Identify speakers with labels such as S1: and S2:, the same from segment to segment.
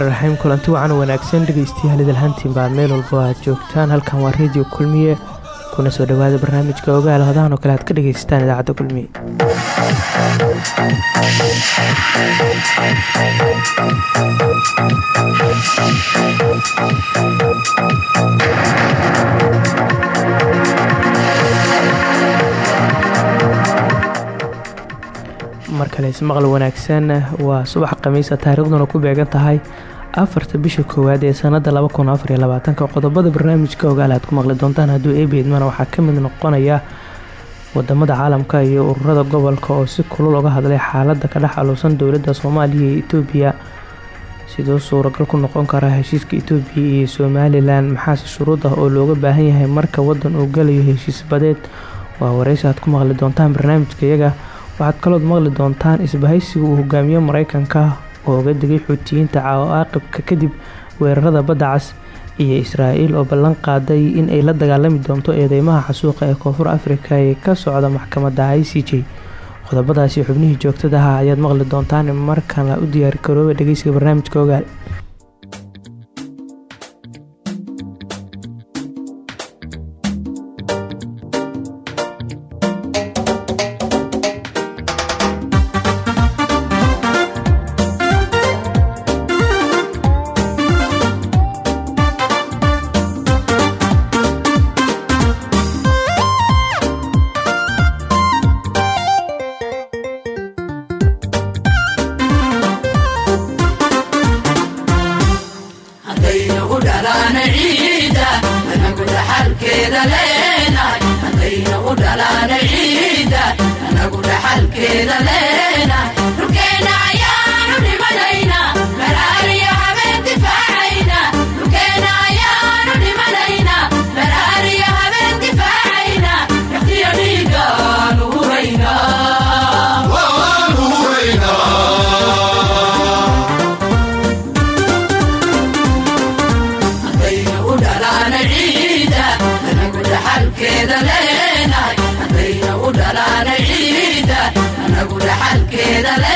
S1: raxmaan raxiim kulanti wacan wanaagsan dhegeystayaal idalhantiin baa meel walbo aad joogtaan. Halkan waa radio kulmiye. Kuna soo dhawaada barnaamijka ogaal hadahan oo kale aad ka dhegeysataan idaacadda kulmiye kale ismaqal wanaagsan waa subax khamiisa taariikhduna ku beegan tahay afarta bisha koowaad ee sanada qodobada barnaamijka ogaal aad ku maqli doontaan hadduu eebeedmana waxaa ka mid noqonaya waddamada caalamka iyo ururada gobolka oo si kulul uga hadlay xaalada ka dhex aluusan dowladda soomaaliya iyo itoobiya. Sidoo suuragal ku noqon kara heshiiska itoobiya iyo somalilan maxaase shuruud ah oo looga baahan yahay marka wadan uu galayo heshiis badeed? Waa wareysi aad ku maqli doontaan barnaamijka iyaga waxaad kalood maqli doontaan isbahaysiga uu hogaamiyo mareykanka oo uga digay xuutiyiinta caaqibka kadib weerarada badda cas iyo israa'iil oo ballan qaaday in ay la dagaalami doonto eedeymaha xasuuqa ee koonfur afrika ee ka socda maxkamadda i j. Qodobadaasi xubnihii joogtada ah ayaad maqli doontaan markana u diyaar garooba dhegeysiga barnaamijka ogaal
S2: dhexdeeda leenahay haddayna u dhalaanay ciida anagu dhaxalkeeda leenahay dhulkeenna ayaa quédale.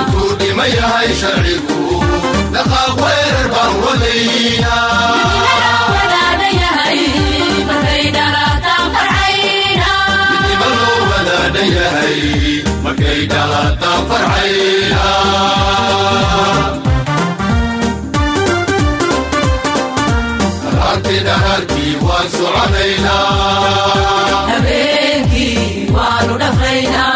S2: intuu dhima yahay sharcigu dhaqaaq weerar baan habeenkii waanu dhaqraynaa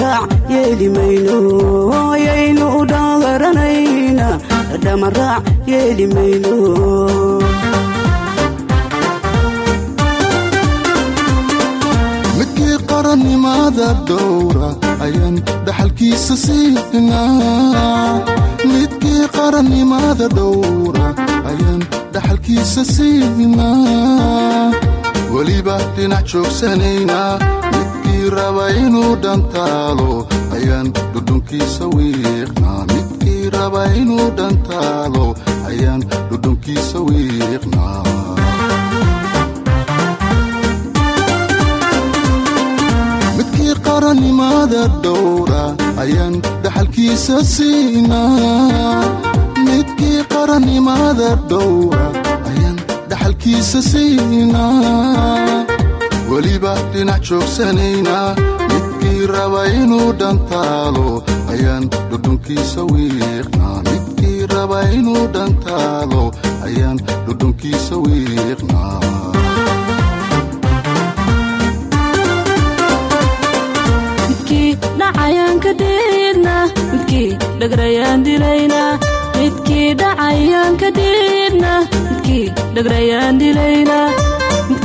S2: dhadhamaraac yeeli mayno ayaynu u dhoogaranayna dhadhamaraac yeeli
S3: qarannimada dhowra ayaan dhaxalkiisa siinaa midkii qarannimada dhowra ayaan dhaxalkiisa siinaa weliba dhinac joogsanaynaa midkii raba inuu dhantaalo ayaan dhudhunkiisa wiiqnaa. Midkii raba inuu dhantaalo ayaan dhudhunkiisa wiiqnaa. Midkii qarannimada dhowra ayaan dhaxalkiisa siinaa. Midkii qarannimada dhowra ayaan dhaxalkiisa siinaa weliba dhinac joogsanaynaa midkii raba inuu dhantaalo ayaan dhudhunkiisa wiiqnaa midkii raba inuu dhantaalo ayaan dhudhunkiisa wiiqnaa
S4: midkii dhacayaan ka dhiidna midkii dhagrayaan dilayna. Midkii dhacayaan ka dhiidna midkii dhagrayaan dilayna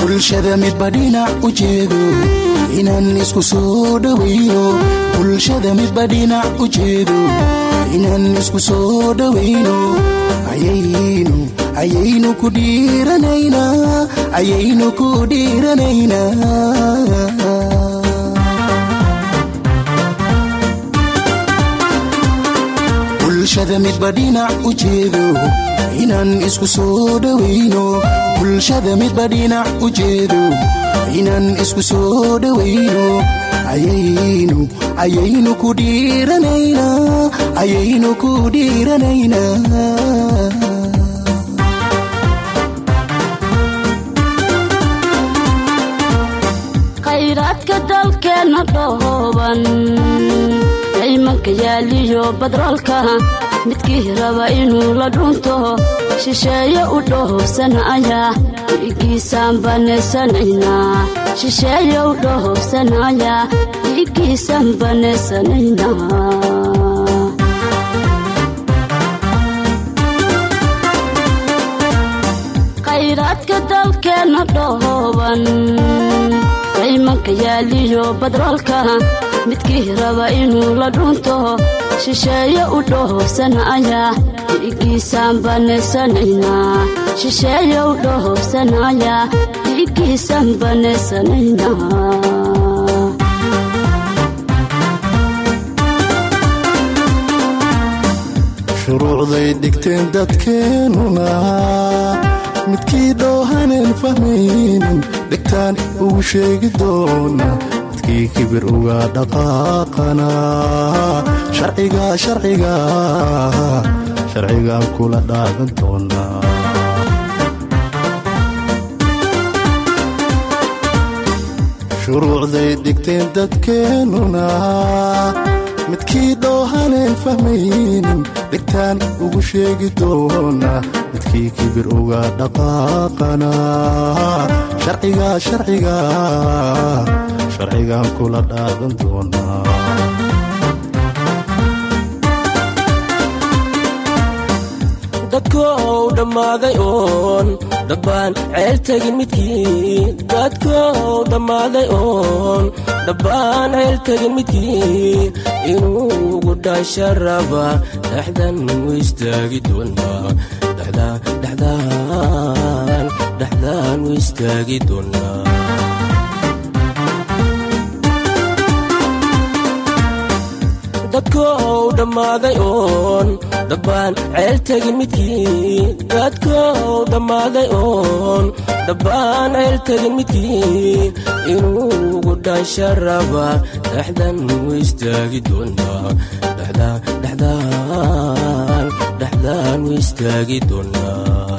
S5: bulshada midba dhinac u jeedo inaan isku soo dhowayno bulshada midba dhinac u jeedo inaan isku soo dhowayno ayaynu ayaynu ku dhiiranaynaa ayaynu ku dhiiranaynaa bulshada midba dhinac u jeedo inaan isku soo dhowayno bulshada midba dhinac u jeedo inaan isku soo dhowayno ayaynu ayaynu ku dhiiranaynaa ayaynu ku dhiiranaynaa
S4: khayraadka dalkeenna dhooban ciimanka yaaliyo badroolka midkii raba inuu la dhunto shisheeye u dhohowsanaya dhiiggiisaan baneysanaynaa shisheeye u dhohowsanaya dhiiggiisaan baneysanaynaa khayraadka dalkeenna dhooban ciimanka yaaliyo badroolka midkii raba inuu la dhunto shisheeye u dhohowsanaya dhiiggiisaan shisheeye u dhohowsanaya dhiiggiisaan baneysanaynaa
S3: shuruucday dhigteen dadkeennuna midkii dhoohaneen fahmaynin dhegtaan ugu sheegi doona midkii kibir uga dhaqaaqana. Sharciga sharciga sharcigaan kula dhaadan doonaa shuruucday dhigteen dadkeennuna midkii dhoohaneen fahmaynin dhegtaan ugu sheegi doona. Midkii kibir uga dhaqaaqana. Sharciga sharciga sharcigaan kula dhaadan doonaa
S6: dadkoow dhammaaday oon dhabbaan ceel tegin midkii dadkow dhammaaday oon dhabbaan ceel tegin midkii inuugu dhaasha raba dhexdan u istaagi doonaa. Dhexdaan dhexdaan u istaagi doonaa dadkow dhammaaday oon dhabbaan ceel tegin midkii dadkow dhammaaday oon dhabbaan ceel tegin midkii inuugu dhaasha raba dhexdan u istaagi doonaa dhexdaan dhexdaan u istaagi doonaa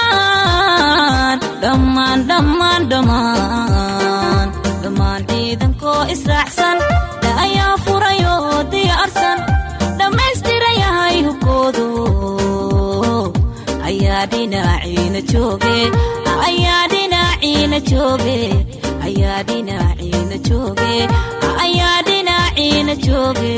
S4: dhammaan dhammaan dhammaan dhammaan israacsan dha'ayaa furayoo diyaarsan dhammaystiran yahay hubkoodu ayaa dhinaciina jooge ayaa dhinaciina jooge ayaa dhinaciina jooge ayaa dhinaciina jooge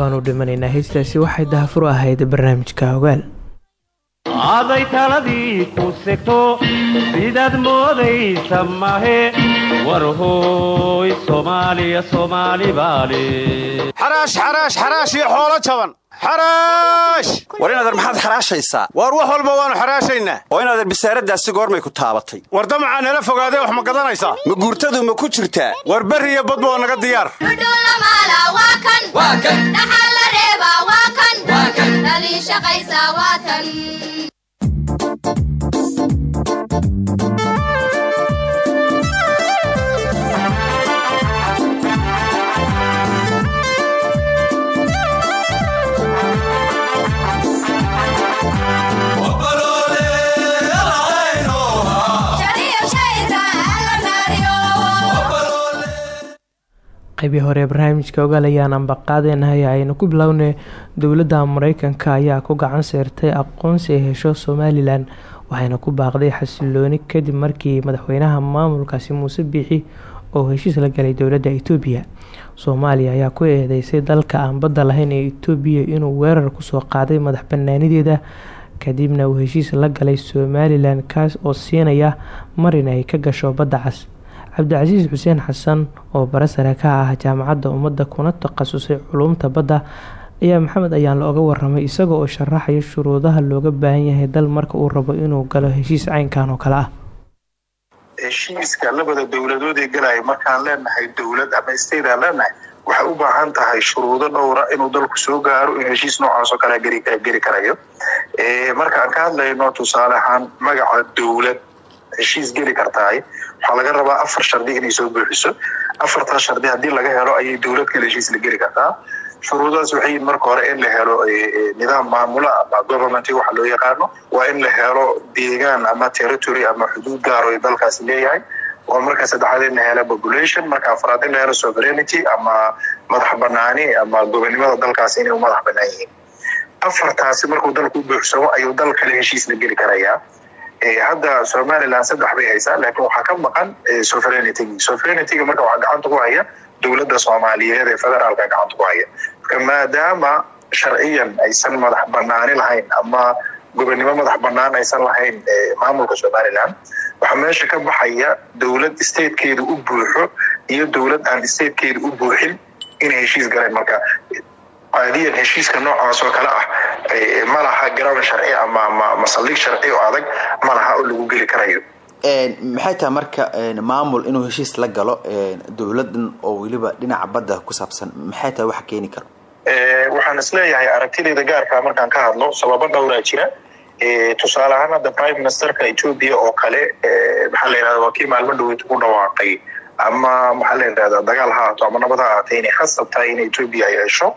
S1: waanu dhimanaynaa heystaasi waxay dahafur ahayd barnaamijka ogaal.
S7: Aday taladii ku segto sidaad moodaysa mahe war hooy soomaaliya soomaali baale
S8: xaraash xaraash xaraash iyo xoolo jaban
S9: war inadeer maxaad xaraashaysaa
S8: waar wax walba waannu xaraashaynaa
S9: oo inadeer bisaaraddaasi goormay ku taabatay.
S8: War damacaa nala fogaadee wax ma gadanaysaa
S9: ma guurtadu ma ku jirtaa?
S8: War berri iyo badba waa naga diyaar
S1: qaybii hore barnaamijka ogaal ayaan ambaqaadeenahay aynu ku bilownay dowladda mareykanka ayaa ku gacan seertay aqoonsi ay hesho somalilan waxayna ku baaqday xasilooni kadib markii madaxweynaha maamulkaasi muuse biixi oo heshiis la galay dowladda itoobiya. Soomaaliya ayaa ku eedeysay dalka aan badda lahayn ee itoobiya inuu weerar ku soo qaaday madax banaanideeda kadibna uu heshiis la galay somalilan kaas oo siinaya marin ay ka gasho badda cas cabdicasiis xuseen xasan oo bare sare ka ah jaamacadda ummadda kuna takhasusay culuumta badda ayaa maxamed ayaan looga waramay isaga oo sharaxaya shuruudaha looga baahan yahay dal marka uu rabo inuu galo heshiis caynkan oo kale ah.
S10: Heshiiska labada dowladood ee galaya markaan leenahay dowlad ama state aan leenahay waxay u baahan tahay shuruudo dhowra inuu dalku soo gaaro in heshiis noocaas oo kale geli karayo. Markaan ka hadlayno tusaale ahaan magaca dowlad heshiis geli kartahay waxaa laga rabaa afar shardi inay soo buuxiso. Afartaas shardi haddii laga helo ayay dowlad kale heshiis la geli kartaa. Shuruudaas waxay marka hore in la helo nidaam maamula ama government waxa loo yaqaano. Waa in la helo deegaan ama territory ama xuduud gaar oo dalkaasi leeyahay. Waa marka saddexaad in la helo population marka afraad in la helo sovereignty ama madax banaani ama gobonimada dalkaasi inay u madax banaan yihiin afartaasi markuu dalku u buuxsamo ayuu dal kale heshiis la geli karayaa hadda somalilan saddex bay haysaa laakiin waxaa ka maqan sovereignity sovereignity marka waxaa gacanta ku haya dowladda soomaaliyeed ee federaalka gacanta ku haya. Marka maadaama sharciyan aysan madax banaani lahayn ama gobonnimo madax banaan aysan lahayn maamulka somalilan waxaa meesha ka baxaya dowlad statekeedu u buuxo iyo dowlad aan statekeedu u buuxin inay heshiis galeen marka caadiyan heshiiska noocaas oo kale ah ma laha garoon sharci ama masaldhig sharci oo adag ma laha oo lagu geli karayo.
S9: Maxay tahay marka maamul inuu heshiis la galo dowladan oo weliba dhinaca badda ku saabsan maxay tahay waxa keeni karo?
S10: Waxaan is leeyahay aragtidayda gaarkaa markaan ka hadlo sababo dhowraa jira. Tusaale ahaan hadda prime ministerka ethoobia oo kale maxaa la yidhahda waa kii maalmo dhaweyd ugu dhawaaqay. Ama maxaa la yidhahda dagaal ha haato ama nabad ha ahaatay inay khasab tahay in ethoobia ay hesho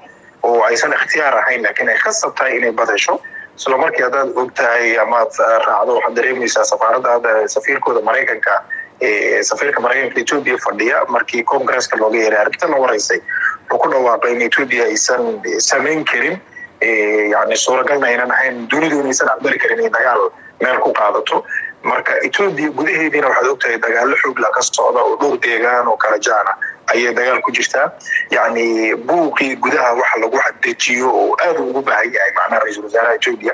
S10: oo aysan ikhtiyaar ahayn laakiin ay khasab tahay inay bad hesho isla markii haddaad og tahay amaad raacdo waxaad dareemaysaa safaaradda hadda safiirkooda maraykanka safiirka maraykanka ethoobia fadhiya. Markii congresska looga yeeray arrinta la waraysay. Wuxuu ku dhawaaqay in ethoobia aysan samayn karin. Yani suuragalna aynan ahayn dunidu inaysan aqbali karin in dagaal meel ku qaadato marka etoobiya gudaheediina waxaad ogtahay dagaalo xoogla ka socda oo dhowr deegaan oo kala jaana ayay dagaal ku jirtaa yacni buuqii gudaha waxa lagu dejiyo oo aad ugu baahan yahay macnaha ra'iisul wasaaraha etoobiya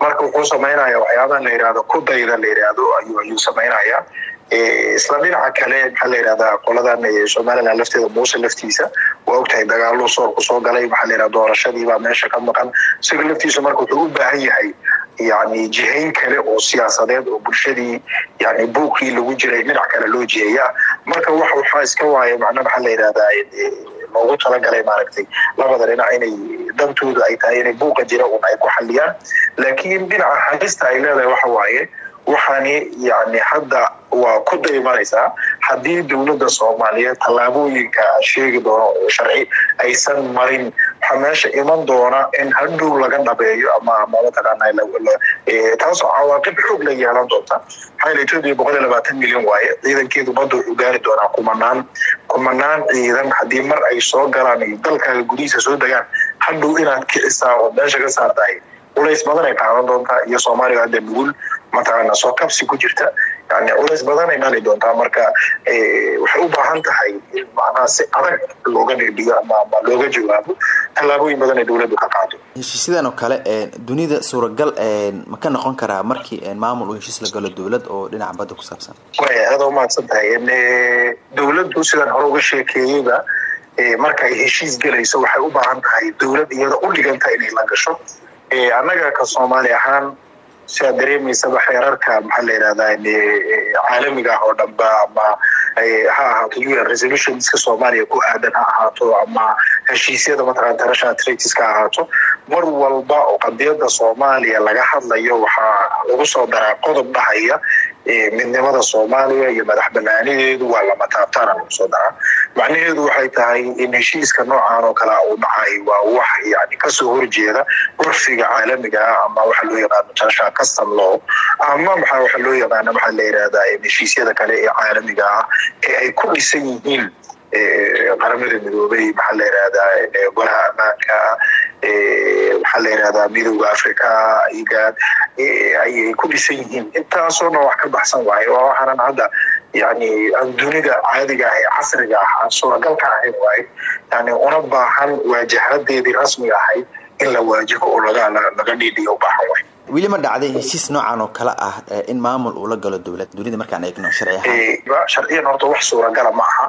S10: marka wuxuu samaynaya waxyaabaha la yidhahdo kudayda la yidhaahdo ayuu ayuu samaynaya isla dhinaca kale maxaa la yidhahdaa qoladan somaliland lafteeda muuse laftiisa waa ogtahay dagaalo soorku soo galay maxaa la yidhahda doorashadiibaa meesha ka maqan. Isaga laftiisa marka wuxuu u baahan yahay yani jihayn kale oo siyaasadeed oo bulshadii yani buuqii lagu jiray dhinac kale loo jiheeya marka wax waxaa iska waaya macna maxaa la yidhahdaa loogu talagalay maaragtay labada dhinac inay dantoodu ay tahay inay buuqa jira un ay ku xaliyaan laakiin dhinaca halista ay leedahay waxa waaye waxaani yani hadda waa ku daymanaysaa haddii dowladda soomaaliyeed tallaabooyinka sheegi doono oo sharci aysan marin waxaa meesha iman doona in hadhow laga dhabeeyo ama ama mataqaana taasoo cawaaqib xoog la yeelan doonta. Milyan waaye ciidankeedu badda wuxuu gaari doonaa kumanaan. Kumanaan ciidan haddii mar ay soo galaan dalkaaga gudihiisa soo degaan hadhow inaad kicisaa oo meesha ka saartahay. Culays badan ay qaadan doontaa iyo soomaaliya hadda nugul mataqaana soo kabsi ku jirta. Yani culays badan ay dhali doontaa. Marka waxay u baahan tahay in macnaha si adag looga dhidhiyo ama ama looga jawaabo tallaabooyin badan ay dowladdu ka qaado
S9: heshiisyadan oo kale dunida suuragal ma ka noqon karaa markii maamul uu heshiis la galo dowlad oo dhinaca badda ku saabsan?
S10: Way aada umahadsan tahay. Dowladdu sidaan hore uga sheekeeyeyba marka ay heshiis gelayso waxay u baahan tahay dowlad iyada u dhiganta inay la gasho. Annaga ka soomaali ahaan siaad dareemaysaba xeerarka maxaa la yidhahdaa caalamiga ah oo dhanba ama ha ahaato u n resolutionska soomaaliya ku aadan ha ahaato ama heshiisyada mataqana international treatiska ha ahaato mar walba oo qadiyada soomaaliya laga hadlayo waxaa lagu soo daraa qodob dhahaya midnimada soomaaliya iyo madax banaanideedu waa lama taabtaana lagu soo daraa. Macnaheedu waxay tahay in heshiiska noocan oo kale uu dhacay waa wax yani ka soo horjeeda curfiga caalamiga ah ama waxa loo yaqaano international custom law ama maxaa waxa loo yaqaano maxaa la yidhahdaa heshiisyada kale ee caalamiga ah ee ay ku dhisan yihiin qaramada midoobay maxaa la yidhahdaa golaha ammaanka maxaa la yidhahdaa midooda africa igaad ayay ku dhisan yihiin. Intaasoo dhan wax ka baxsan waayo. Waa waxaanan hadda yani dunida caadiga ah ee casriga ah aan suuragal ka ahayn waayo. Yani una baahan waajahadeedii rasmiga ahayd in la waajaho oo laga dhiidhiyo u baahan waayo
S9: weli ma dhacday heshiis noocan oo kale ah in maamul uu la galo dowlad dunida markaan eegno sharci ahaan
S10: sharciyan horta wax suuragala ma aha.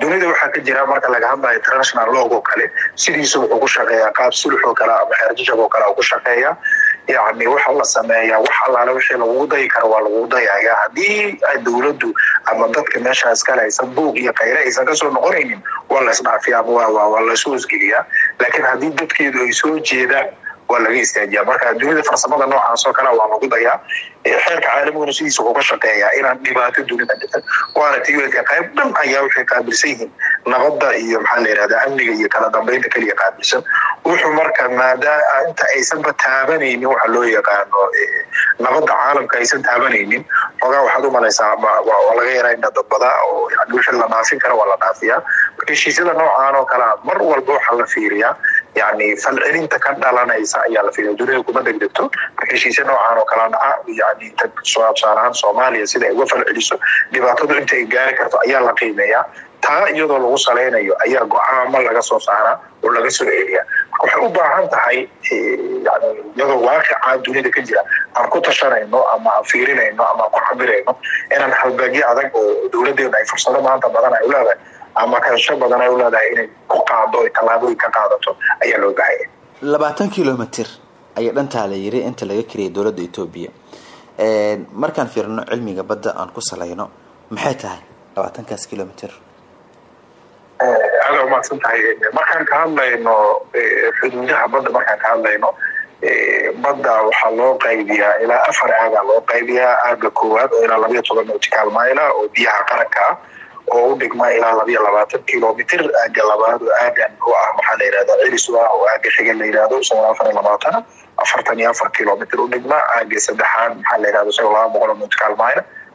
S10: Dunida waxaa ka jira marka laga hadlayo international log kale sidiisa wuxuu ku shaqeeyaa qaab sulux oo kale ama xeerjajab oo kale ku shaqeeya yani waxa la sameeyaa wax allaale wixii lagugu dayi karo waa lagugu dayaya haddii dowladdu ama dadka meeshaas kale aysan buuq iyo kayre aysan ka soo noqonaynin waa la isdhaafiya ama waa la isu hosgeliyaa laakiin haddii dadkeedu ay soo jeedaan waa laga istaajiyaa. Marka dunida farsamada noocaas oo kale waa lagu dayaa xeerka caalamiguna sidiisa wuxuu ka shaqeeyaa inaan dhibaato dunida dhitan waana tiyoka qayb dhan ayaa waxay qaabilsan yihiin nabadda iyo maxaa la yidhahdaa amniga iyo kala dambeynta keliya qaabilsan. Wuxuu marka maadaa inta aysanba taabanaynin waxa loo yaqaano nabadda caalamka aysan taabanaynin. Xoogaa waxaad u malaysaa laga yaraa ina dadbada oo yani wixii la dhaafin kara waa la dhaafiyaa. Heshiisyada noocaan oo kalea mar walba waxaa la fiiriyaa yani falcelinta ka dhalanaysa ayaa la fiiriya dunida kuma degdegto heshiisya noocaan oo kala dhaca yani tusaale ahaan soomaaliya sida ay uga falceliso dhibaatadu inta ay gaari karto ayaa la qiimeeyaa. Taa iyadoo lagu salaynayo ayaa go'aamo laga soo saaraa oo laga soo celiyaa waxay u baahan tahay yani iyadoo waaqicaa dunida ka jira aan ku tashanayno ama aan fiirinayno ama aan ku cabirayno inaan halbaagyo adag oo dowladeena ay fursado maanta badan ay u leedahay ama kansho badan ay u leedahay inay ku qaado ay tallaabooyin ka qaadato ayaa loo baahaya
S9: labaatan kilomitr ayaa dhantaa la yiri inta laga kariyay dowladda etoobiya markaan fiirino cilmiga badda aan ku salayno maxay tahay labaatankaas kilomitr
S10: aada umahadsan tahay. Markaan ka hadlayno xuduudaha badda markaan ka hadlayno badda waxaa loo qaybiyaa ilaa afar aagaa loo qaybiyaa aaga koowaad oo ilaa labayo toban nautical mile oo biyaha qaranka ah oo u dhigma ilaa labayo labaatan kilomitr aaga labaad oo aagan u ah waxaa la yidhahda cilis u ah oo aaga xiga la yidhahdo isagoo afar iyo labaatan afartan iyo afar kilomitr u dhigma aaga saddexaad maxaa la yidhahdo isagoo laba boqol oo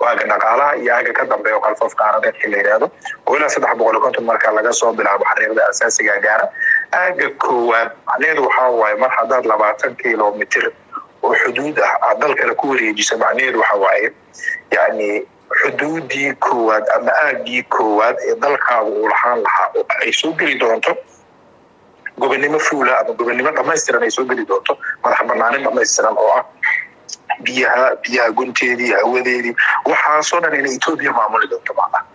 S10: oo aaga dhaqaalaha iyo aaga ka dambeeya oo kalfoof qaaradeedka la yidhahdo oo ilaa saddex boqol iyo konton marka laga soo bilaabo xariiqda asaasiga gaara. Aaga koowaad macnaheedu waxaa waaye mar haddaad labaatan kilomitr oo xuduud ah aad dal kale ku wareejisa macnaheedu waxa waaye yani xuduudii koowaad ama aagii koowaad ee dalkaaga uu lahaan lahaa oo ay soo geli doonto gobonnimo fuula ama gobonnimo dhamaystiran ay soo geli doonto madax banaanin dhamaystiran oo ah biyaha biyaha gunteedii hawadeedii waxaasoo dhan inay etoobiya maamuli doonto macnaha.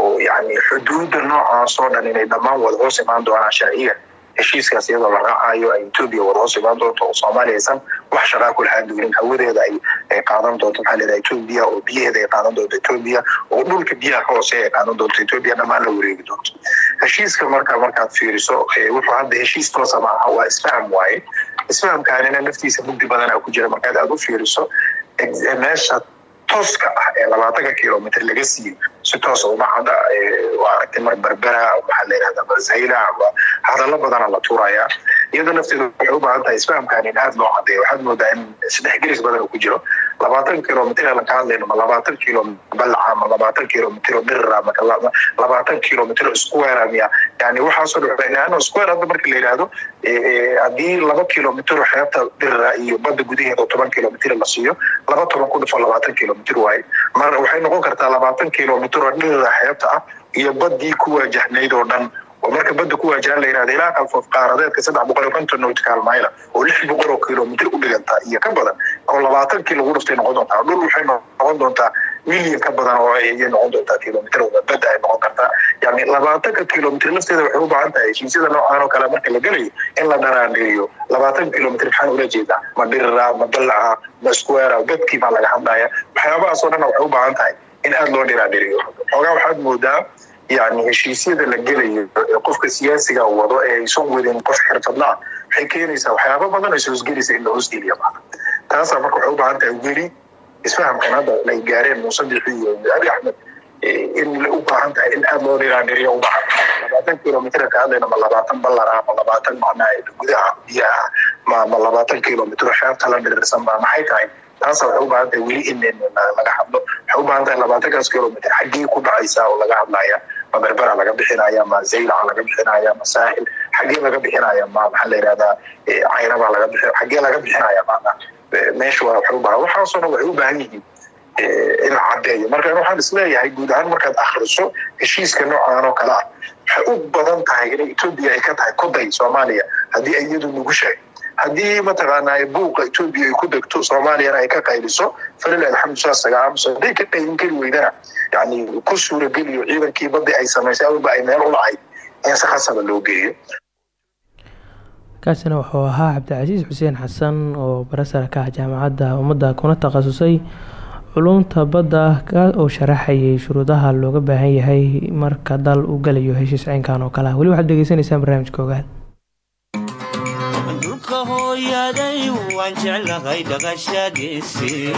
S10: Oo yani xuduudda noocaasoo dhan inay dhammaan wada hoos imaan doonaan sharciga heshiiskaas iyadoo la raacayo ay etoobiya wada hoos doonto oo soomaaliya wax shaqaa ku lahaan doonin hawadeeda ay qaadan doonto. Maxaa leedahay etoobiya oo biyaheeda ay qaadan doonto etoobiya oo dhulka biyaha hoose ay qaadan doonto etoobiya dhammaan la wareegi doonto. Heshiiska marka markaad fiiriso wuxuu hadda heshiis toosa maaha waa isfaham waaye. Isfahamkaanina naftiisa mugdi badanaa ku jira. Markaad aad u fiiriso meesha tooska ah ee labaatanka kilomitr laga siiyo si toosa uma cadda waa aragtay mar berbera waxaa la yidhahdaa marzayla hadallo badana la tuuraya iyadoo nafteedu waxay u baahan tahay isfahamkan in aada loo cadeeyo waxaad moodaa in isdhexgelis badan ku jiro labaatan kilomitr aan ka hadlayno ma labaatan kilo balaca ma labaatan kilomitr dhirra ma labaatan kilomitr square miya yani waxaasoo dhan square hadda marka la yidhaahdo haddii laba kilomitr xeebta dhirra iyo badda gudaheeda toban kilomitr la siiyo laba toban ku dhufo labaatan kilomitr waaye. Mar waxay noqon kartaa labaatan kilomitr dhirra xeebta ah iyo baddii ku waajahnayd oo dhan oo marka badda ku waajahan la yihahda ilaa qalfoof qaaradeedka saddex boqol iyo konton nautical mile oo lix boqol oo kilomitr u dhiganta iyo ka badan oo labaatan ugu dhuftay noqon doontaa. Dhul waxay noqon doontaa milyan ka badan oo ayay noqon doontaa kilomitr badda ay noqon kartaa. Yani labaatanka kilomitr lafteeda waxay u baahan tahay heshiisyada noocaan oo kale marka la gelayo in la dharaandhiriyo labaatan kilomitr maxaan ula jeedaa ma dhirra ma ballaca ma square dadkii baa laga hadlaya waxyaabahaas oo dhan waxay u baahan tahay in aada loo dhiraandhiriyo xoogaa waxaad moodaa yani heshiisyada la gelayo ee qofka siyaasiga wado ee aysan wadin qof xirfadla ah waxay keenaysaa waxyaaba badan ay soosgelaysa in la hoosgeliya taasaa marka waxay u baahan tahay weli isfahamkan hadda ay gaareen muuse iyo abi axmed in u baahan tahay in aada loo dhiraandhiriyo u labaatan kilomitr ka hadlayna ma labaatan ballar ah ma labaatan macnaa gudaha biyaha ma ma labaatan kilomitr xeebta la dhirirsan ba maxay tahay? Taasa waxay u baahan tahay weli in laga hadlo. Waxay u baahan tahay labaatankaas kilomitr xaggee ku dhacaysa oo laga hadlaya ma berbera laga bixinaya ma zaylaca laga bixinaya ma saahil xaggee laga bixinaya ma maxaa la yihahdaa caynaba laga bixin xaggee laga bixinaya maana meesha waa waxay u baahan waxaasoo dhan waxay u baahan yihiin in la cadeeyo marka waxaan is leeyahay guud ahaan markaad akhriso heshiiska noocan oo kale ah waxay u badan tahay inay etoobiya ay ka tahay koday soomaaliya haddii iyadu nugushahay haddii mataqaanaa buuqa etoobiya ay ku degto soomaaliyana ay ka qayliso falil alxamdu saasaga aamuso hadday ka qaylin kari weydana yani ku suurageliyo ciidankii baddi ay samaysay awalba ay meel u lahayd in si khasaba loo geeyo.
S1: Kaasina wuxuu ahaa cabdicasiis xuseen xasan oo barasar ka ah jaamacadda ummadda kuna takhasusay culumta badda oo sharaxayay shuruudaha looga baahan yahay marka dal uu galayo heshiis caynkan oo kale. Ah weli waxaad degeysanaysaan barnaamijka
S2: hooyaday waan jeclahay dhaqashadiisii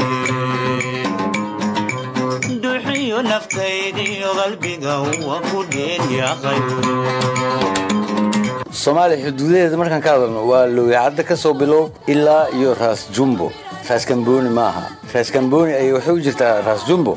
S2: duxiyo naftaydiyo qalbiga waa ku dheelyaqay
S11: soomaaliya xuduudaheeda markaan ka hadalno waa lowicadda ka soo bilow ilaa iyo raas jumbo. Raas kamboni ma aha raas kamboni ay waxay u jirtaa raas jumbo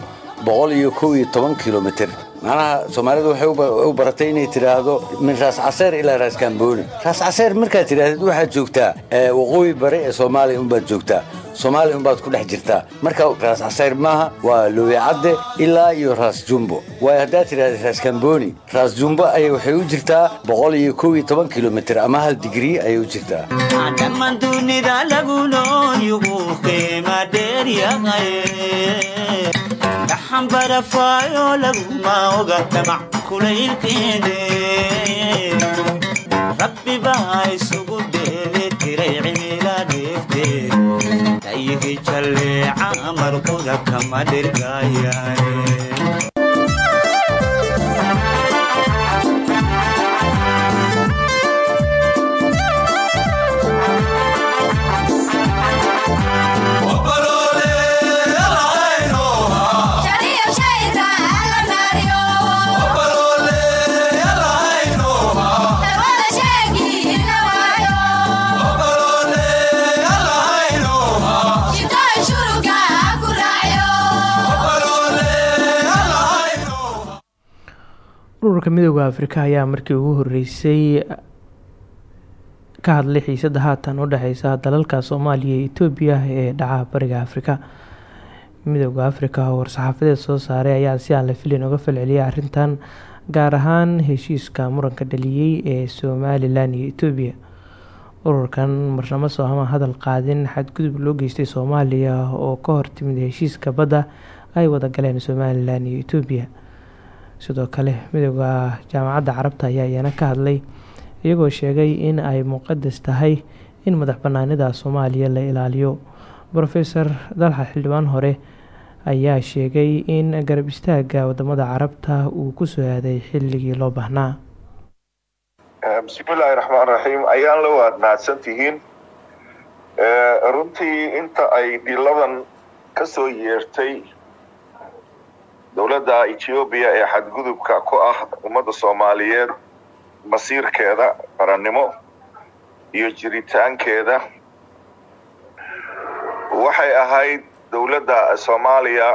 S11: boqol iyo kow iyo toban kilomitr macnaha soomaalidu waxay u baratay inay tidhaahdo min raas caseer ilaa raas kamboni raas caseer markaad tidhaahdid waxaad joogtaa waqooyi bare ee soomaaliya unbaad joogtaa. Soomaaliya unbaad ku dhex jirtaa. Marka raas caseer maaha waa lowicadde ilaa iyo raas jumbo. Waayo haddaad tidhahda raas kamboni raas jumbo ay waxay u jirtaa boqol iyo kow iyo toban kilomitr ama hal digrii ayay u jirtaa
S2: barafaayo laguma oga damac kulaylkeede. Rabbi baa jalleeca marquda kama dhirgayaane
S1: ururka midooda afrika ayaa markii ugu horeysay ka hadlay xiisada haatan u dhexeysa dalalka soomaaliya iyo itoobiya ee dhaca bariga afrika. Midooda afrika oo war-saxaafadeed soo saaray ayaa si aan la filin uga falceliyay arrintan gaar ahaan heshiiska muranka dhaliyey ee somalilan iyo itoobiya. Ururkan marnamo sohama hadal qaadin xadgudub loo geystay soomaaliya oo ka hortimid heshiiska badda ay wada galeen somalilan iyo itoobiya sidoo kale midooda jaamacadda carabta ayaa iyana ka hadlay iyagoo sheegay in ay muqadas tahay in madax banaanida soomaaliya la ilaaliyo. Rofeor dalxa xildhibaan hore ayaa sheegay in garab istaaga waddamada carabta uu ku soo aaday xilligii loo baahnaa.
S12: Bismillaahi raxmaan raxiim ayaan la waad mahadsan tihiin runtii inta ay dhiladan ka soo yeertay dowladda ethoobiya ee xadgudubka ku ah ummadda soomaaliyeed masiirkeeda qarannimo iyo jiritaankeeda waxay ahayd dowladda soomaaliya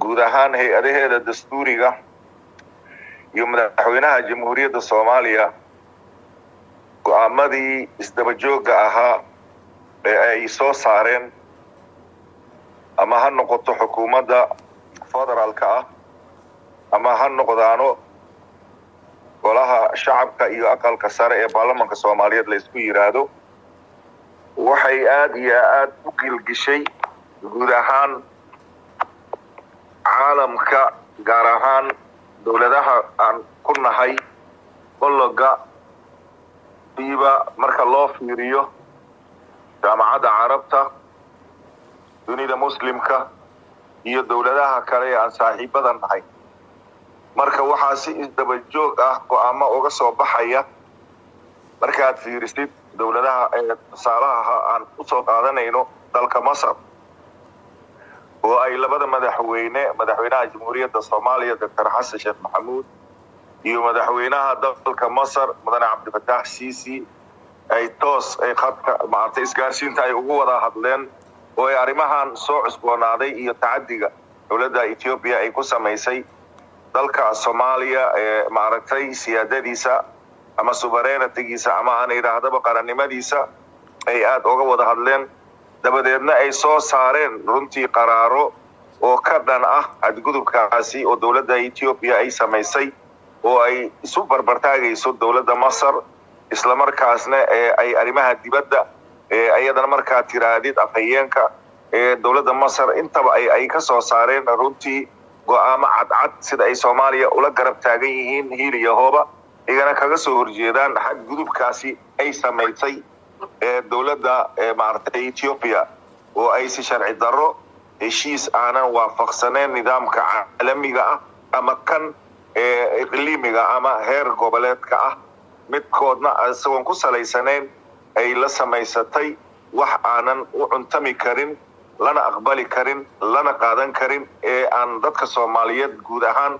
S12: guud ahaan hay'adaheeda dastuuriga iyo madaxweynaha jamhuuriyadda soomaaliya. Go'aamadii isdaba joogga ahaa ee ay soo saareen ama ha noqoto xukuumadda federaalka ah ama ha noqdaano golaha shacabka iyo aqalka sare ee baarlamanka soomaaliyeed la isku yidhaahdo waxay aada iyo aada u gilgishay guud ahaan caalamka gaar ahaan dowladaha aan ku nahay bologa iba marka loo fiiriyo jaamacadda carabta dunida muslimka iyo dowladaha kale ee aan saaxiibada nahay. Marka waxaa si isdaba joog ah go'aamo uga soo baxaya markaad fiirisid dowladaha ee tusaalaha aan u soo qaadanayno dalka masar oo ay labada madaxweyne madaxweynaha jamhuuriyadda soomaaliya doctor xasan sheekh maxamuud iyo madaxweynaha dalka masar mudane cabdifataax ciisi ay toos ay khadka maaragtay isgaarsiinta ay ugu wada hadleen oo ay arrimahan soo cusboonaaday iyo tacadiga dowladda ethoobiya ay ku samaysay dalka soomaaliya ee maaragtay siyaadadiisa ama suverenitigiisa ama aan idhaahdaba qarannimadiisa ay aada uga wada hadleen. Dabadeedna ay soo saareen runtii qaraaro oo ka dhan ah xadgudubkaasi oo dowladda ethoobiya ay samaysay oo ay isu barbartaagayso dowladda masar islamarkaasna ee ay arrimaha dibadda ee ayadana markaa tiraadid afhayeenka ee dowladda masar intaba ay ka soo saareen runtii go'aamo cadcad sida ay soomaaliya ula garab taagan yihiin hiil iyo hooba igana kaga soo horjeedaan xadgudubkaasi ay samaysay dowladda maaragtay ethoobiya oo ay si sharci darro heshiis aanan waafaqsaneen nidaamka caalamiga ah ama kan iqliimiga ama heer goboleedka ah. Midkoodna isagoon ku salaysanayn ay la samaysatay wax aanan u cuntami karin lana aqbali karin lana qaadan karin ee aan dadka soomaaliyeed guud ahaan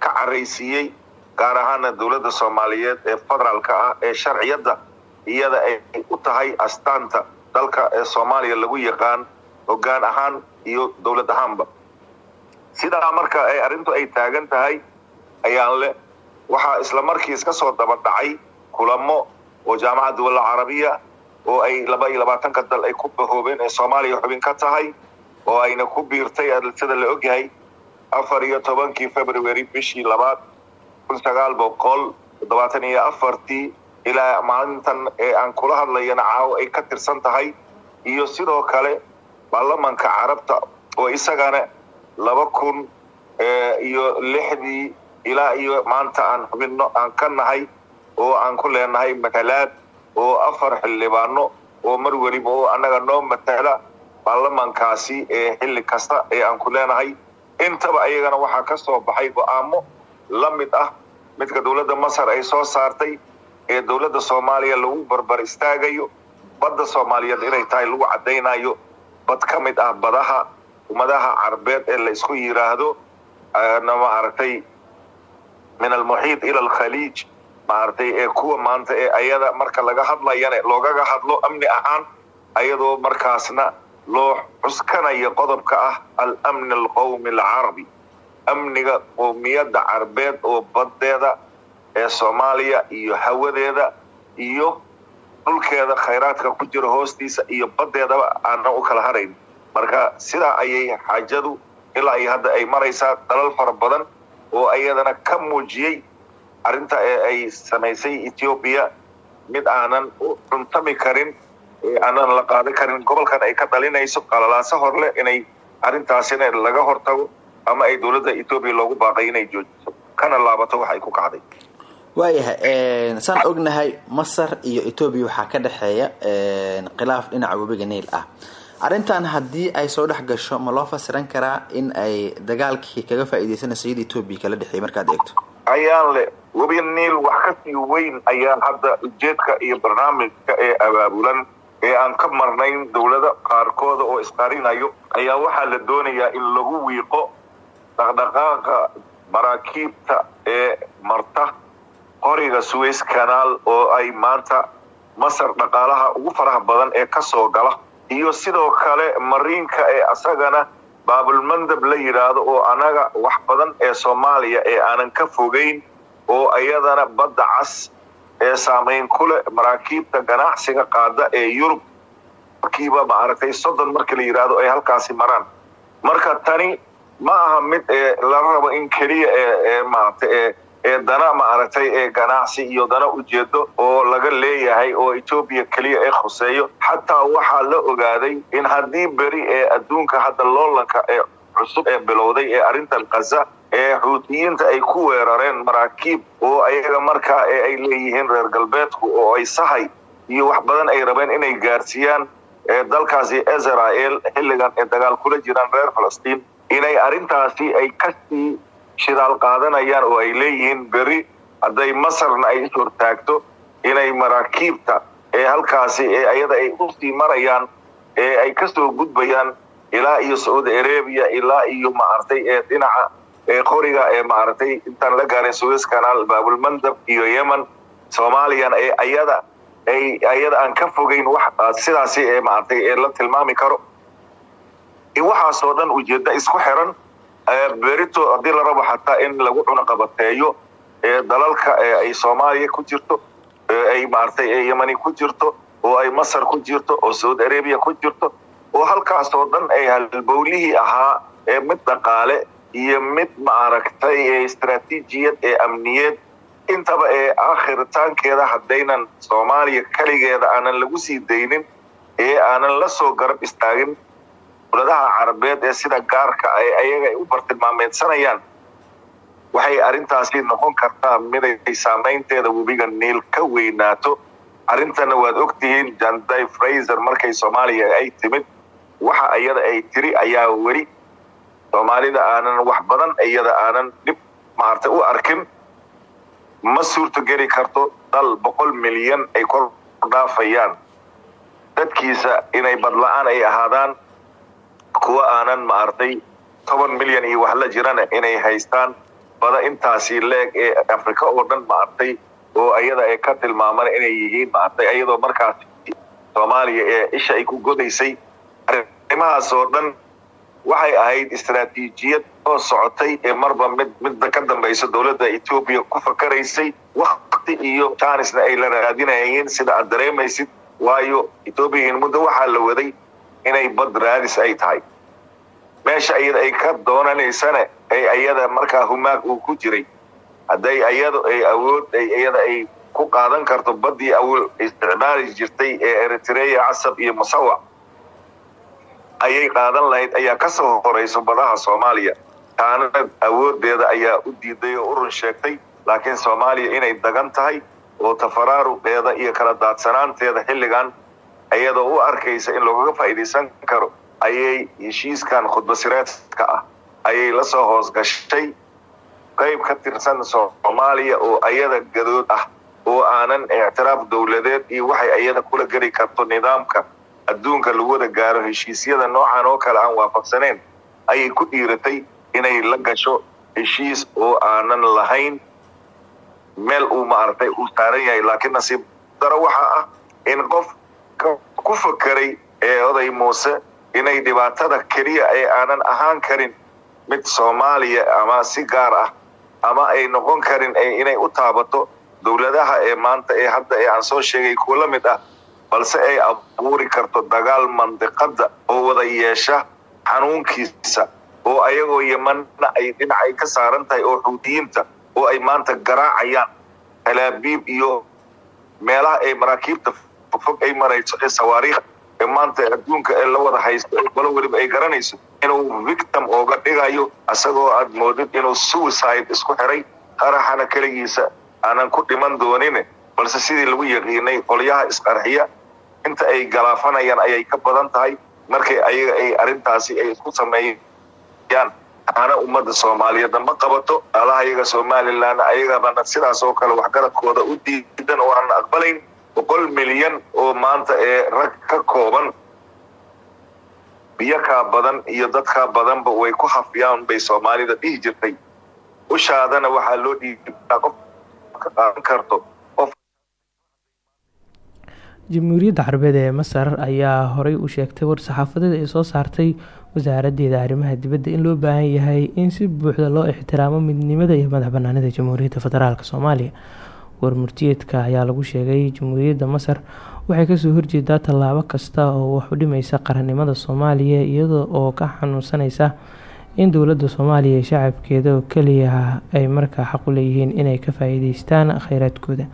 S12: ka caraysiiyey gaar ahaana dowladda soomaaliyeed ee federaalka ah ee sharciyadda iyada ay u tahay astaanta dalka ee soomaaliya lagu yaqaan hoggaan ahaan iyo dowlad ahaanba. Sidaa marka ay arrintu ay taagan tahay ayaan le waxaa isla markii iska soo daba dhacay kulamo oo jaamacadda dowladda carabiya oo ay laba iyo labaatanka dal ay ku bahoobeen ee soomaaliya xubin ka tahay oo ayna ku biirtay sida la ogyahay afar iyo tobankii february bishii labaad kun sagaal boqol toddobaatan iyo afartii ilaa maalintan ee aan kula hadlayana caawo ay ka tirsan tahay iyo sidoo kale baarlamanka carabta oo isagana laba kun iyo lixdii ilaa iyo maanta aan xubinno aan ka nahay oo aan ku leenahay matalaad oo afar xildhibaano oo mar weliba oo annaga noo matala baarlamankaasi ee xilli kasta ee aan ku leenahay. Intaba ayagana waxaa ka soo baxay go'aamo la mid ah midka dowladda masar ay soo saartay ee dowladda soomaaliya lagu barbar istaagayo badda soomaaliyeed inay tahay lagu caddaynayo bad ka mid ah badaha ummadaha carbeed ee la isku yidhaahdo na maaragtay min almuxiid ila alkhaliij maaragtay ee kuwa maanta ee ayada marka laga hadlayana loogaga hadlo amni ahaan ayadoo markaasna loo cuskanayo qodobka ah alamni alqowmi alcarabi amniga qowmiyadda carbeed oo badeeda ee soomaaliya iyo hawadeeda iyo dhulkeeda khayraadka ku jira hoostiisa iyo baddeedaba aanan u kala harayn. Marka sidaa ayay xaajadu ilaa iyo hadda ay maraysaa dalal fara badan oo ayadana ka muujiyey arrinta ee ay samaysay etoobiya mid aanan u cuntami karin ee aanan la qaadan karin gobolkan ay ka dhalinayso qalalaaso horleh inay arrintaasina laga hortago ama ay dowladda etoobiya loogu baaqay inay joojiso. Kana laabato wax ay ku kacday.
S9: Waayahay saan ognahay masar iyo etoobiya waxaa ka dhexeeya khilaaf dhinaca webiga niil ah. Arrintan haddii ay soo dhex gasho ma loo fasiran karaa in ay dagaalkii kaga faa'iidaysanayso iyada etoobiya kala dhexeeyay markaad eegto?
S12: Ayaan le webi niil wax ka sii weyn ayaa hadda ujeedka iyo barnaamijka ee abaabulan ee aan ka marnayn dowlado qaarkooda oo isqarinayo. Ayaa waxaa la doonayaa in lagu wiiqo dhaqdhaqaaqa maraakiibta ee marta qoriga suways canaal oo ay maanta masar dhaqaalaha ugu faraha badan ee ka soo gala. Iyo sidoo kale mariinka ee asagana baabulmandab la yidhaahdo oo anaga wax badan ee soomaaliya ee aanan ka fogayn oo ayadana badda cas ee saamayn ku leh maraakiibta ganacsiga qaada ee yurub. Markiiba maaragtay soddon markii la yidhaahdo ay halkaasi maraan. Marka tani ma aha mid ee la rabo in keliya ee ee maaragtay ee ee dana maaragtay ee ganacsi iyo dana ujeedo oo laga leeyahay oo etoobiya keliya ee khuseeyo. Xataa waxaa la ogaaday in haddii beri ee adduunka hadda loolanka ee cusub ee bilowday ee arrintan kaza ee xuutiyiinta ay ku weerareen maraakiib oo ayaga markaa ee ay leeyihiin reer galbeedku oo ay sahay iyo wax badan ay rabeen inay gaarsiiyaan ee dalkaasi israel xilligan ee dagaal kula jiraan reer falastiin inay arrintaasi ay ka sii shidaal qaadanayaan oo ay leeyihiin beri hadday masarna ay ishortaagto inay maraakiibta ee halkaasi ee ayada ay u sii marayaan ee ay ka soo gudbayaan ilaa iyo sacuudi arabia ilaa iyo maaragtay ee dhinaca ee qoriga ee maaragtay intaan la gaarin suez canaal baabulmandab iyo yemen soomaaliyana ee ayada ay ayada aan ka fogeyn wax sidaasi ee maaragtay ee la tilmaami karo. Waxaasoo dhan ujeedda isku xiran berito haddii la rabo xataa in lagu cunaqabateeyo ee dalalka ay soomaaliya ku jirto ay maaragtay ee yemani ku jirto oo ay masar ku jirto oo saudi arabia ku jirto oo halkaasoo dhan ay halbowlihii ahaa ee mid dhaqaale iyo mid maaragtay ee istaraatiijiyad ee amniyeed. Intaba ee aakhiritaankeeda haddaynan soomaaliya keligeeda aanan lagu sii daynin ee aanan la soo garab istaagin dowladaha carabeed ee sida gaarka ay ayaga ay u bartilmaameedsanayaan waxay arrintaasi noqon kartaa miday saamaynteeda webiga niil ka weynaato. Arrintana waad ogtihiin janday fraiser markay soomaaliya ay timid waxa iyada ay tiri ayaa weli soomaalida aanan wax badan iyada aanan dhib maartay u arkin ma suurtogeli karto dal boqol milyan ay kor dhaafayaan. Dadkiisa inay badla-aan ay ahaadaan kuwa aanan maartay toban milyan iyo wax la jirana inay haystaan. Bada intaasi leeg ee afrika oo dhan maartay oo ayada ay ka tilmaaman inay yihiin maartay iyadoo markaas soomaaliya ee isha ay ku godaysay. Arrimahaas oo dhan waxay ahayd istaraatiijiyad oo socotay ee marba mid midda ka dambaysa dowladda etoobiya ku fakaraysay wakti iyo jaanisna ay la raadinayeen sida aad dareemaysid. Waayo etoobiya in muddo waxaa la waday inay bad raadis ay tahay. Meesha iyada ay ka doonanaysana ay ayada markaa humaag uu ku jiray. Hadday ayadu ay awood ay iyada ay ku qaadan karto baddii awool isticmaali jirtay ee eritrea casab iyo musawac ayay qaadan lahayd ayaa ka soo horayso badaha soomaaliya. Taana awoodeeda ayaa u diiday oo u run sheegtay laakiin soomaaliya inay dagan tahay oo tafaraaruqeeda iyo kala daadsanaanteeda xilligan iyadoo u arkaysa in loogaga faa'iidaysan karo ayay heshiiskan khudbasireedka ah. Ayay la soo hoos gashay qayb ka tirsan soomaaliya oo ayada gadood ah oo aanan ictiraaf dowladeed iyo waxay ayada kula geli karto nidaamka adduunka lagu wada gaaro heshiisyada noocan oo kale aan waafaqsaneyn ayay ku dhiiratay inay la gasho heshiis oo aanan lahayn. Meel uu maaragtay uu saaran yahay laakiin nasiib daro waxaa ah in qof ku fakeray ee oday muuse inay dhibaatada keliya ee aanan ahaan karin mid soomaaliya ama si gaar ah ama ay noqon karin inay u taabato dowladaha ee maanta ee hadda ee aan soo sheegay kuwa la mid ah balse ay abuuri karto dagaal mandiqada oo wada yeesha xanuunkiisa oo ayagoo yemanna ay dhinac ay ka saaran tahay oo xuutiyiinta oo ay maanta garaacayaan. Talaabiib iyo meelaha ay maraakiibta fogfog ay marayso ee sawaariikh ee maanta adduunka ee la wada haysto ee qolo weliba ay garanayso inuu victim ooga dhigayo isagoo aad moodid inuu suicide isku xiray. Qaraxana keligiisa aanan ku dhiman doonin balse sidii lagu yaqiinay qolyaha isqarxiya inta ay galaafanayaan ayay ka badan tahay markay ayaga ay arrintaasi ay isku sameeyaan. Aana ummadda soomaaliyeedna ma qabato alaha iyaga somalilan ayagabana sidaas oo kale waxgaradkooda u diidan oo aan aqbalayn boqol milyan oo maanta ee rag ka kooban. Biyo badan iyo dadkaa badanba way ku hafiyaan bay soomaalida dhihi jirtay. Ushaadana waxaa loo dhiibaa qof ka qaadan karto
S1: jamhuuriyadda carabeed ee masar ayaa horey u sheegtay war saxaafadeed ay soo saartay wasaaraddeeda arrimaha dibadda in loo baahan yahay in si buuxda loo ixtiraamo midnimada iyo madax banaanida jamhuuriyadda federaalk soomaaliya. Warmurtiyeedka ayaa lagu sheegay jamhuuriyadda masar waxay ka soo horjeedaa tallaabo kasta oo wax u dhimaysa qarannimada soomaaliya iyada oo ka xanuunsanaysa in dowladda soomaaliya ee shacabkeeda oo keliya ay markaa xaq u leeyihiin inay ka faa-iideystaan kheyraadkooda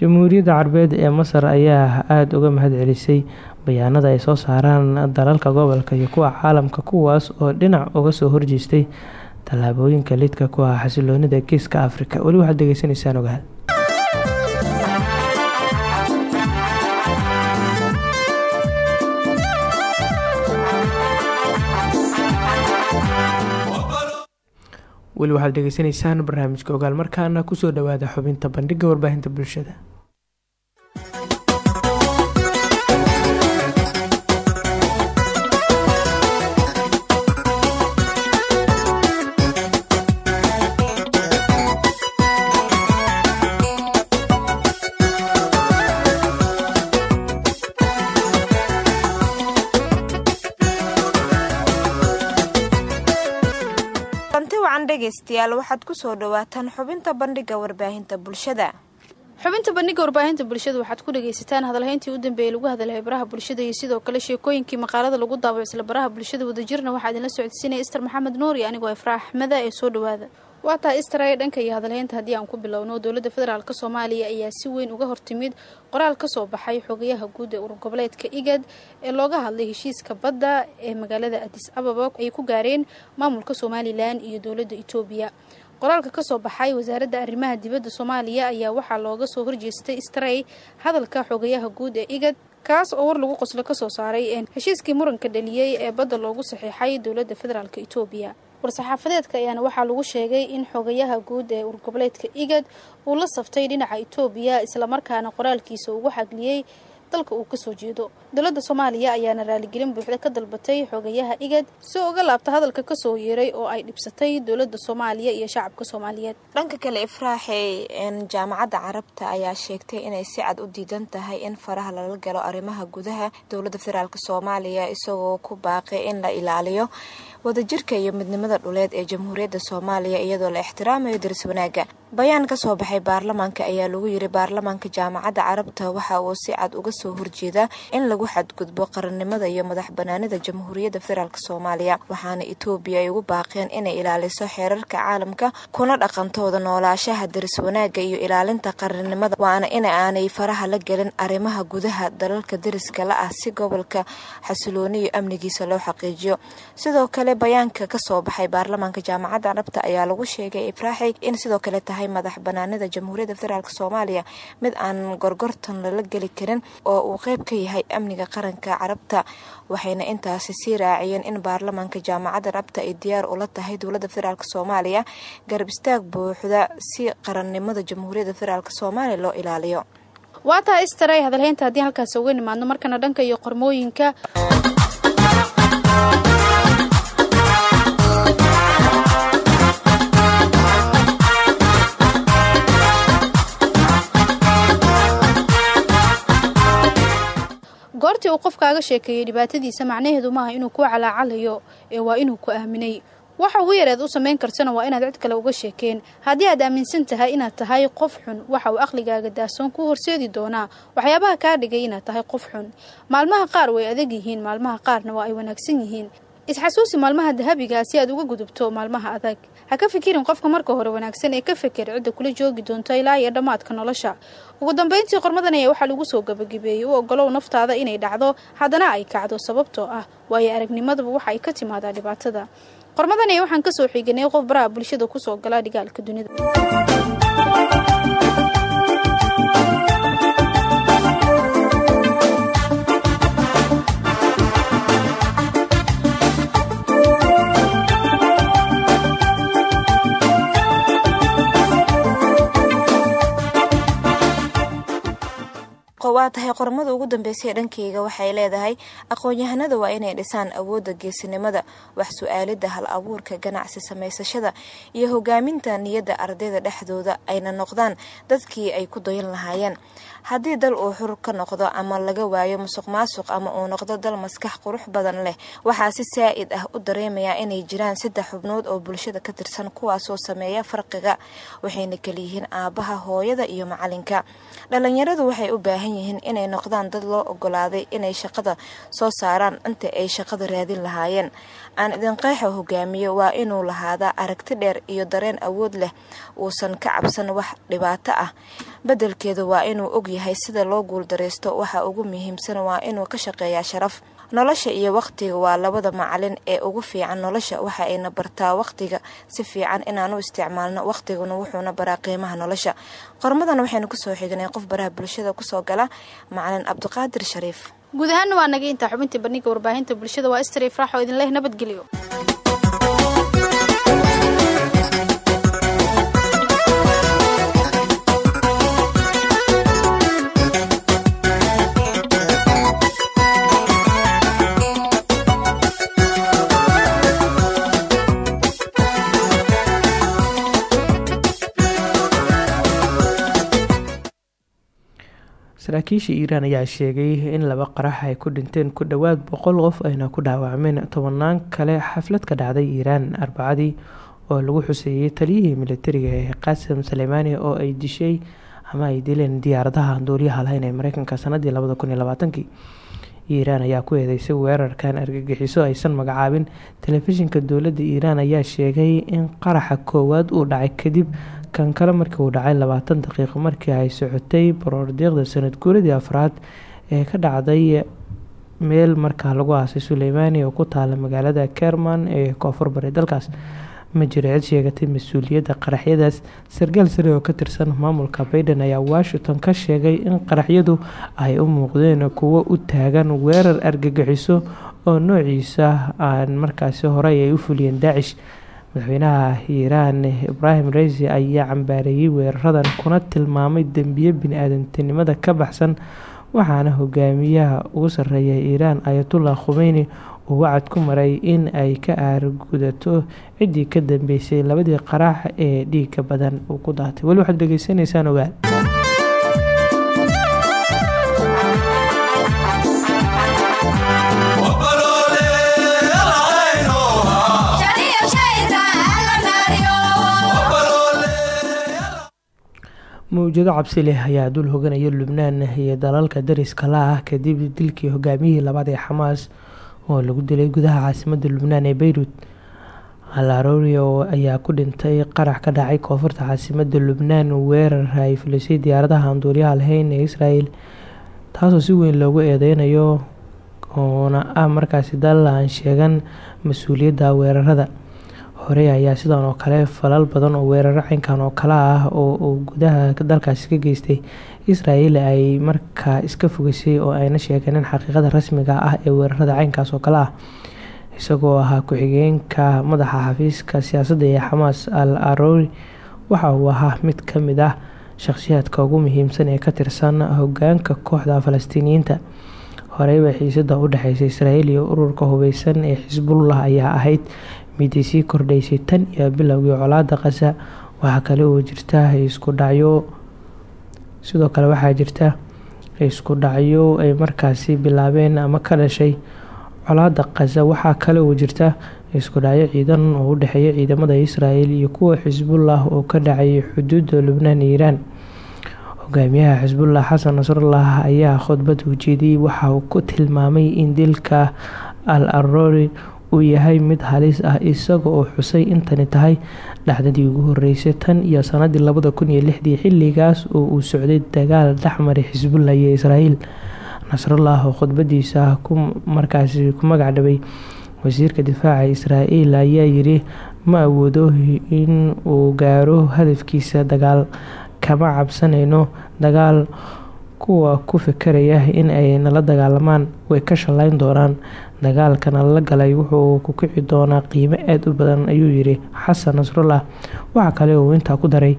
S1: jamhuuriyadda carabeed ee masar ayaa aada uga mahad celisay bayaanada ay soo saaraan dalalka gobolka iyo kuwa caalamka kuwaas oo dhinac uga soo horjeestay tallaabooyinka lidka ku ah xasiloonida geeska afrika weli waxaad degeysanaysaan barnaamijka ogaal. Markaana ku soo dhawaada xubinta bandhiga warbaahinta bulshada
S13: dhegeystayaal waxaad ku soo dhawaataan xubinta bandhiga warbaahinta bulshada.
S14: Xubinta bandhiga warbaahinta bulshada waxaad ku dhagaysataan hadalhayntii u dambeeyey lagu hadalhay baraha bulshada iyo sidoo kale sheekooyinkii maqaalada lagu daabaco isla baraha bulshada wadajirna waxaa idinla socodsiinaya ister maxamed nuur iyo anigoo ifraax axmeda ee soo dhawaada waa tahay istarae dhanka iyo hadalhaynta haddii aan ku bilowno dowladda federaalk soomaaliya ayaa si weyn uga hortimid qoraal ka soo baxay xogayaha guud ee urur goboleedka igad ee looga hadlay heshiiska badda ee magaalada adis ababa ay ku gaareen maamulka somalilan iyo dowladda etoobiya qoraalka ka soo baxay wasaaradda arrimaha dibadda soomaaliya ayaa waxaa looga soo horjeestay strey hadalka xogayaha guud ee igad kaas oo war lagu qoslo ka soo saaray heshiiskii muranka dhaliyey ee badda loogu saxiixay dowladda federaalk etoobiya war-saxaafadeedka ayaana waxaa lagu sheegay in xogayaha guud ee urgoboleedka igad uu la saftay dhinaca etoobiya islamarkaana qoraalkiisa ugu xagliyey dalka uu ka soo jeedo. Dowladda soomaaliya ayaana raaligelin buuxda ka dalbatay xogayaha igad si uga laabta hadalka ka soo yeeray oo ay dhibsatay dowladda soomaaliya iyo shacabka soomaaliyeed.
S13: Dhanka kale ifraaxey jaamacadda carabta ayaa sheegtay inay si cad u diidan tahay in faraha lala galo arrimaha gudaha dowladda federaalk soomaaliya isagoo ku baaqay in la ilaaliyo wadajirka iyo midnimada dhuleed ee jamhuuriyadda soomaaliya iyadoo la ixtiraamayo daris wanaaga bayaan ka soo baxay baarlamaanka ayaa lagu yiri baarlamaanka jaamacadda carabta waxa uu si cad uga soo horjeedaa in lagu xadgudbo qarannimada iyo madax banaanida jamhuuriyadda federaalk soomaaliya waxaana etoobiya ay ugu baaqeen inay ilaaliso xeerarka caalamka kuna dhaqantooda noolaashaha daris wanaaga iyo ilaalinta qarannimada waana in aanay faraha la gelin arrimaha gudaha dalalka dariska la ah si gobolka xasilooni iyo amnigiisa loo xaqiijiyo. Sidoo kale bayaanka ka soo baxay baarlamaanka jaamacadda carabta ayaa lagu sheegay ifraaxi in sidoo kale tahay madax banaanida jamhuuriyadda federaalk soomaaliya. Mid aan gorgortan lala geli karin oo uu qeyb ka yahay amniga qaranka carabta waxayna intaasi sii raaciyeen in baarlamaanka jaamacadda carabta ay diyaar ula tahay dowladda federaalk soomaaliya. Garab istaag buuxda si qarannimada jamhuuriyadda federaalk soomaaliya loo ilaaliyo.
S14: Waa taa istaray hadalhaynta haddii halkaas uga nimaadno markana dhanka iyo qormooyinka goortii uu qofkaaga sheekeeyey dhibaatadiisa macnaheedu maaha inuu ku calaacalayo ee waa inuu ku aaminay. Waxa ugu yareed u samayn kartana waa inaad cid kale uga sheekeen. Haddii aad aaminsan tahay inaad tahay qof xun waxa uu aqligaaga daahsoon ku horseedi doonaa. Waxyaabaha kaa dhigay inaad tahay qof xun. Maalmaha qaar way adag yihiin maalmaha qaarna waa ay wanaagsan yihiin isxasuusi maalmaha dahabigaa si aad uga gudubto maalmaha adag. Ha ka fikirin qofka marka hore wanaagsan ee ka feker cidda kula joogi doonto ilaa iyo dhammaadka nolosha. Ugu dambayntii qormadan ayaa waxaa lagu soo gabagabeeyey u ogolow naftaada inay dhacdo haddana ay kacdo sababtoo ah. Waayo aragnimaduba waxa ay ka timaadaa dhibaatada. Qormadan ayaa waxaan ka soo xiganay qof baraha bulshada ku soo gala dhigaalka dunida
S13: waa tahay qormada ugu dambeysay ee dhankeyga waxay leedahay aqoon-yahanada waa inay dhisaan awoodda geesinimada wax su'aalidda hal abuurka ganacsi samaysashada iyo hogaaminta niyadda ardayda dhexdooda ayna noqdaan dadkii ay ku dayan lahaayeen haddii dal uu xur ka noqdo ama laga waayo musuq maasuq ama uu noqdo dal maskax qurux badan leh waxaa si saa-id ah u dareemayaa inay jiraan saddex xubnood oo bulshada ka tirsan kuwaasoo sameeya farqiga waxayna kaliyihiin aabaha hooyada iyo macalinka. Dhalinyaradu waxay u baahan yihiin inay noqdaan dad loo ogolaaday inay shaqada soo saaraan inta ay shaqada raadin lahaayeen aan idinqeexa hogaamiyo waa inuu lahaadaa aragti dheer iyo dareen awood leh uusan ka cabsan wax dhibaato ah. Bedelkeeda waa inuu ogyahay sida loo guuldareysto waxa ugu muhiimsan waa inuu ka shaqeeyaa sharaf. Nolosha iyo waqtiga waa labada macalin ee ugu fiican nolosha waxa ayna bartaa waqtiga. Si fiican inaanu isticmaalno waqtiguna wuxuuna baraa qiimaha nolosha. Qormadan waxaynu ku soo xignay qof baraha bulshada ku soo gala macalin cabdiqaadir shariif
S14: guud ahaana waa naga intaa xubintii bandhiga warbaahinta bulshada. Waa istri ifraax oo idin leh nabadgelyo
S1: saraakiisha iiraan ayaa sheegay in laba qarax ay ku dhinteen ku dhowaad boqol qof ayna ku dhaawacmeen tobanaan kale xaflad ka dhacday iiraan arbacadii oo lagu xuseeyey taliyihii militariga ee qaasim saleymaani oo ay dishay ama ay dileen diyaaradaha duuliyaha lahayn ee mareykanka sanadii labada kun iyo ayaa ku eedeysay weerarkan argagixiso aysan magacaabin. Telefishinka dowladda iiraan ayaa sheegay in qaraxa koowaad uu dhacay kadib kan kale markii uu dhacay labaatan daqiiqo markii ay socotay baroordiiqda sanad guuradii afraad ee ka dhacday meel markaa lagu aasay suleymaani oo ku taala magaalada kerman ee koonfur bari. Dalkaas ma jiro sheegatay mas'uuliyadda qaraxyadaas. Sarkaal sare oo ka tirsan maamulka baiden ayaa washington ka sheegay in qaraxyadu ay u muuqdeen kuwo u taagan weerar argagixiso oo noociisa aan markaasi horey ay u fuliyeen daacish madaxweynaha iiraan ibraahim reisi ayaa cambaareeyey weeraradan kuna tilmaamay dembiye bini-aadantinimada ka baxsan waxaana hogaamiyaha ugu sarreeya iiraan ayatullah khumeyni uu wacad ku maray in ay ka aargudato ciddii ka dambeysay labadii qaraax ee dhiiga badan. Uu ku daatay mawjado cabsi leh ayaa dul hoganaya lubnaan iyo dalalka dariska la ah kadib dilkii hogaamiyihii labaad ee xamaas oo lagu dilay gudaha caasimadda lubnaan ee beyrut alarorio ayaa ku dhintay qarax ka dhacay koonfurta caasimadda lubnaan weerar ay filisay diyaaradaha aan duuliyaha lahayn ee israel taasoo si weyn loogu eedeynayo oona ah markaasi dal aan sheegan mas'uuliyadda weerarada hore ayaa sidan oo kale falal badan oo weeraro caynkan oo kale ah oo gudaha dalkaasi ka geystay. Israel ay markaa iska fogeysay oo ayna sheegeen xaqiiqada rasmiga ah ee weerarada caynkaas oo kale ah isagoo ahaa ku-xigeenka madaxa xafiiska siyaasadda ee xamaas al arori waxa uu ahaa mid ka mid ah shakhsiyaadka ugu muhiimsan ee ka tirsan hogaanka kooxda falastiiniyiinta. Horeyba xiisada u dhexeysa israel iyo ururka hubeysan ee xisbullah ayaa ahayd midii sii kordhaysay tan iyo bilowgii colaada qasa waxaa kale oo jirta isku dhacyo. Sidoo kale waxaa jirta isku dhacyo ay markaasi bilaabeen ama ka dhashay. Colaada qasa waxaa kale oo jirta isku dhacyo ciidan oo u dhexeeya ciidamada israel iyo kuwa xisbullah oo ka dhacay xuduudda lubnaan iyo iiraan. Hogaamiyaha xisbullah xasan nasrallah ayaa khudbad ujeediyey waxa uu ku tilmaamay in dilka al arori uu yahay mid halis ah isaga oo xusay in tani tahay dhacdadii ugu horeysay tan iyo sanadii labada kun iyo lixdii xilligaas oo uu socday dagaal dhexmaray xisbullah iyo israel nasrallah oo khudbadiisa markaasi ku magac dhabay wasiirka difaaca israel ayaa yiri ma awoodo in uu gaaro hadafkiisa dagaal. Kama cabsanayno dagaal kuwa ku fikeraya in ay nala dagaalamaan way ka shalayn doonaan dagaalka nala galay wuxuu ku kici doonaa qiimo aada u badan ayuu yiri xasan nasrullah. Waxaa kale uu intaa ku daray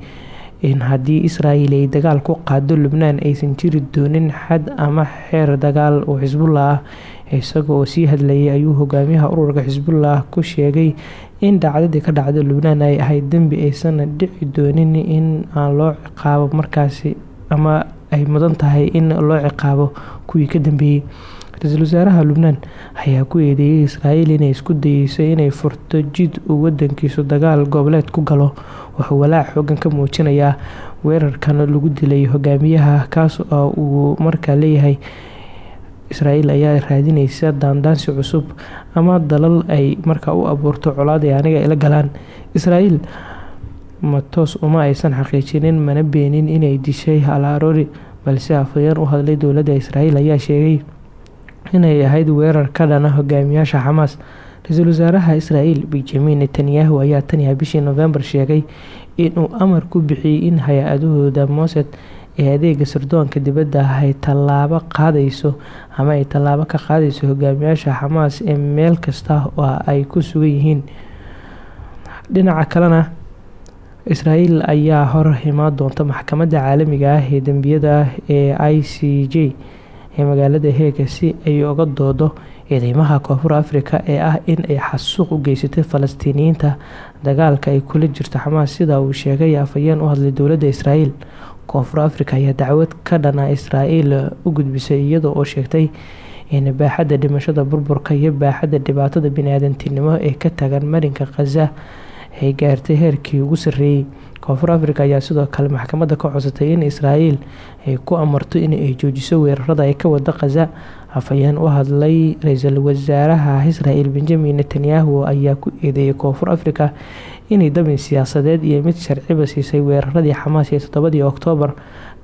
S1: in haddii israel ay dagaal ku qaado lubnaan aysan jiri doonin xad ama xeer dagaal oo xisbullah ah. Isaga oo sii hadlayay ayuu hogaamiyaha ururka xisbullah ku sheegay in dhacdadii ka dhacda lubnaan ay ahayd dembi aysan dhici doonin in aan loo ciqaabo markaasi ama ay mudan tahay in loo ciqaabo kuwii ka dambeeyey ra'iisul wasaaraha lubnaan ayaa ku eedeeyay israel inay isku dayeyso inay furto jid uu wadankiisu dagaal goboleed ku galo. Wuxuu walaac xoogan ka muujinayaa weerarkan lagu dilay hogaamiyaha kaas oo uu markaa leeyahay israel ayaa raadineysa daandaansi cusub ama dalal ay markaa u abuurto colaad ay aniga ila galaan. Israel matoos uma aysan xaqiijinin mana beenin inay dishay al arori balse afhayeen u hadlay dowladda israel ayaa sheegay inay ahayd weerar ka dhana hogaamiyaasha xamaas. Ra'iisul wasaaraha israel benjamin netanyahu ayaa taniya bishii novembar sheegay inuu amar ku bixiyey in hay'adahooda mossad ee adeega sirdoonka dibadda ah ay tallaabo qaadayso ama ay tallaabo ka qaadayso hogaamiyaasha xamaas ee meel kasta oo ay ku sugan yihiin. Dhinaca kalena israel ayaa hor imaan doonta maxkamadda caalamiga ah ee dembiyada ee i c j ee magaalada heega si ay uga doodo ciidamaha koonfur afrika ee ah in ay xasuuq u geysatay falastiiniyiinta. Dagaalka ay kula jirto xamaas sida uu sheegay afhayeen u hadlay dowladda israel koonfur afrika ayaa dacwad ka dhana israel u gudbisay iyada oo sheegtay in baaxadda dhimashada burburka iyo baaxadda dhibaatada bini-aadantinimo ee ka tagan marinka khaza ay gaartay heerkii ugu sarreeyey koonfur afrika ayaa sidoo kale maxkamadda ka codsatay in israel ay ku amarto in ay joojiso weerarada ay ka wada khaza afhayeen u hadlay ra'iisul wasaaraha israel benjamin netanyahu ayaa ku eedeeyay koonfur afrika inay dabin siyaasadeed iyo mid sharciba siisay weeraradii xamaas ee toddobadii oktoobar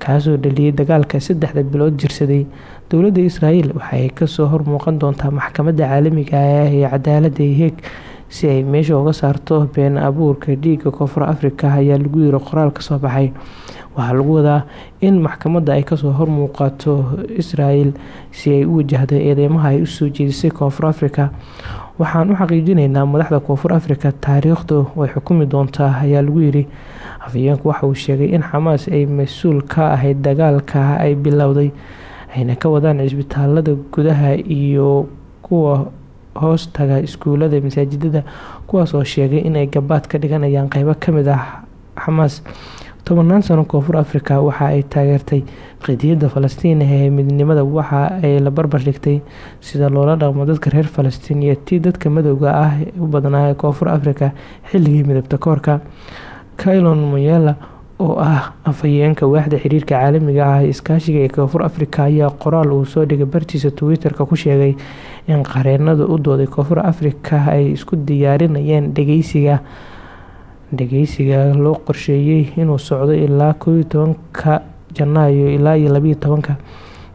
S1: kaasoo dhaliyay dagaalka saddexda bilood jirsaday. Dowladda israel waxaay ka soo hormuuqan doontaa maxkamadda caalamiga ah ee cadaaladda heeg si ay meesha uga saarto been abuurka dhiigga koonfur afrika ayaa lagu yiri qoraal ka soo baxay. Waxaa lagu wadaa in maxkamadda ay ka soo hormuuqato israel si ay u wajahdo eedeymaha ay u soo jeedisay koonfur afrika. Waxaan u xaqiijinaynaa madaxda koonfur afrika taariikhdu way xukumi doontaa ayaa lagu yiri. Afhayeenku waxa uu sheegay in xamaas ay mas'uul ka ahayd dagaalka ay bilowday ayna ka wadaan cisbitaalada gudaha iyo kuwa hoos taga iskuulada masaajidada kuwaas oo sheegay inay gabaad ka dhiganayaan qeybo ka mid ah xamaas tobanaan sano koonfur afrika waxa ay taageertay qadiyadda falastiin ee midnimada waxa ay la barbar dhigtay sida loola dhaqmo dadka reer falastiin iyo tii dadka madowga ah u badnaa koonfur afrika xilligii midabta koorka. Kailon moyela oo ah afhayeenka waaxda xiriirka caalamiga ah iskaashiga ee koonfur afrika ayaa qoraal uu soo dhigay bartiisa twitter-ka ku sheegay in qareenada u dooday koonfur afrika ay isku diyaarinayeen dhageysiga dhageysiga loo qorsheeyey inuu socdo ilaa kooiyo tobanka janaayo ilaa iyo labayo tobanka.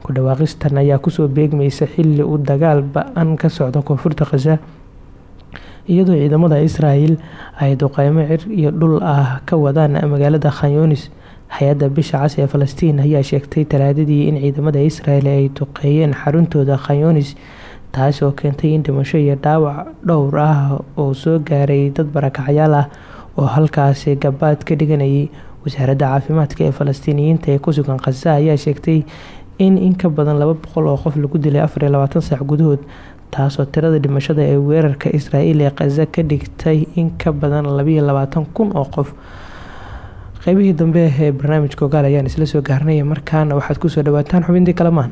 S1: Ku dhawaaqistan ayaa ku soo beegmaysa xili uu dagaal ba'an ka socdo koonfurta khaza iyadoo ciidamada israel ay duqeymo cir iyo dhul ah ka wadaan magaalada khanyunis hay'adda bisha cas ee falastiin ayaa sheegtay talaadadii in ciidamada israel ay duqeeyeen xaruntooda khanyunis taasi oo keentay in dhimasho iyo dhaawac dhowr ah oo soo gaaray dad barakacyaal ah oo halkaasi gabaad ka dhiganayay. Wasaaradda caafimaadka ee falastiiniyiinta ee ku sugan khaza ayaa sheegtay in in ka badan laba boqol oo qof lagu dilay afar iyo labaatan saac gudahood taasoo tirada dhimashada ee weerarka israel ee khaza ka dhigtay in ka badan labayo labaatan kun oo qof. Qeybihii dambe ee barnaamijka ogaal ayaan isla soo gaarnay markaana waxaad ku soo dhawaataan xubintii kalamaan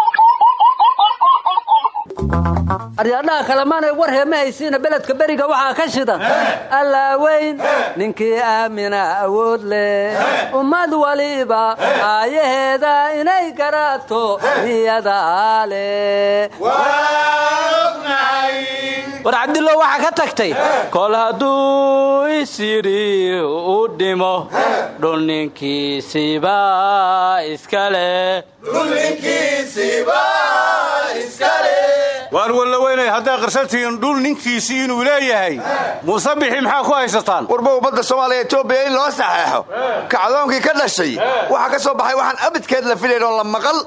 S15: aryaadhaha kalemaanay war heema haysiina beledka beriga waxaa ka shidan allaaweyn ninkii aamina awood leh. Ummad waliba aayaheeda inay garaato niyadaa leh
S16: war cabdillow waxaa ka tagtay kol hadduu isyidhi u dhimo. Dhul ninkiisiba iska leh
S8: waar wallaweynay hadday qarsantihiin dhul ninkiisii inuu leeyahay muuse bixi maxaa ku haysataan?
S17: Warba ummadda soomaaliya etoobiya in loo saxeexo. Kacdoonkii ka dhashay waxaa ka soo baxay waxaan abidkeed la filayn oo la maqal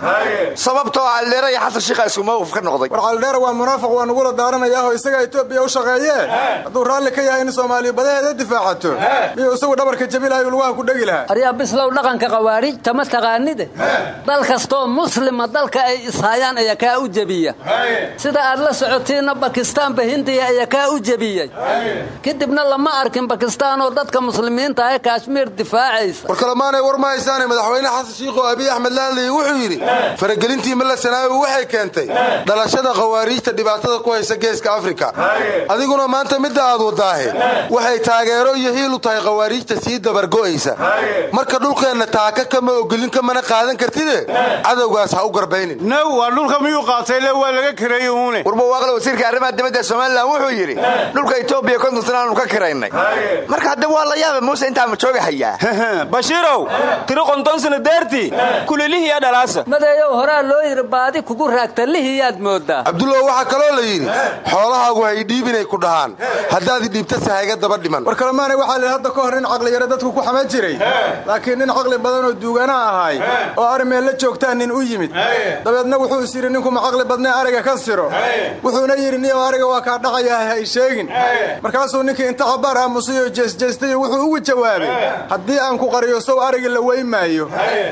S17: sababtoo ah aldheera iyo xasan shiikha isku mawqif ka noqday.
S18: War caldheera waa munaafiq waa nugula daaranayaahoo isagaa etoobiya u shaqeeyee. Hadduu raalli ka yahay in soomaaliya badaheeda difaacato miyuu isagu dhabarka jabi lahay lugaha ku dhegi lahaa.
S15: Aryaa bislow dhaqanka khawaariijta ma taqaanide dal kastoo muslima dalka ay ishayaan ayaa kaa u jebiya sida aad la socotiinna bakistaanba hindiya ayaa kaa u jebiyey. Kadibna lama arkin bakistaanoo dadka muslimiinta ee kaashmiir difaacaysa.
S18: War kalemaanay war ma haysaane madaxweyne xasan shiikh oo abiy axmed laadley wuxuu yidhi faragelintii malla sanaawi waxay keentay. Dhalashada khawaariijta dhibaatada ku haysa geeska afrika. Adiguna maanta midda aad wadaahe. Waxay taageero iyo hiil u tahay khawaariijta sii dabargo'aysa marka dhulkeenna taaka kama ogolin kamana qaadan kartide? Cadowgaas ha u garbaynin.
S8: Naw waa dhulka miyuu qaatay? Le waa laga uune
S17: warbawaaqle wasiirka arrimaha dibadda ee somalilan wuxuu yidhi dhulka etoobiya konton sana aanu ka kiraynay. Marka hadda waa la yaaba muuse intaa ma jooga hayaa?
S16: Bashiirow tiri qonton sana deertii kulilihiya dhalaasa.
S15: Madeeyow horaa loo yidhi baadi kugu raagta lihiyaad moodaa
S18: cabdullow waxaa kaloo la yidhi xoolahaagu hay dhiibinay ku dhahaan. Haddaad idhiibta sahayga daba dhiman. War kalemaanay waxaa la hadda ka hor nin caqliyaro dadku ku xaman jiray. Laakiin nin caqli badan oo duugana ahay oo armeel la joogtaan nin u yimid. Dabeedna wuxuu is yidhi ninkuma caqli badnee ariga ka siro wuxuuna yidhi niyow ariga waa kaa dhaqayaa hay sheegin. Markaasuu ninkii inta cabaar aamusayoo jeesjeestayo wuxuu ugu jawaabay haddii aan ku qariyo sow arigi la weymaayo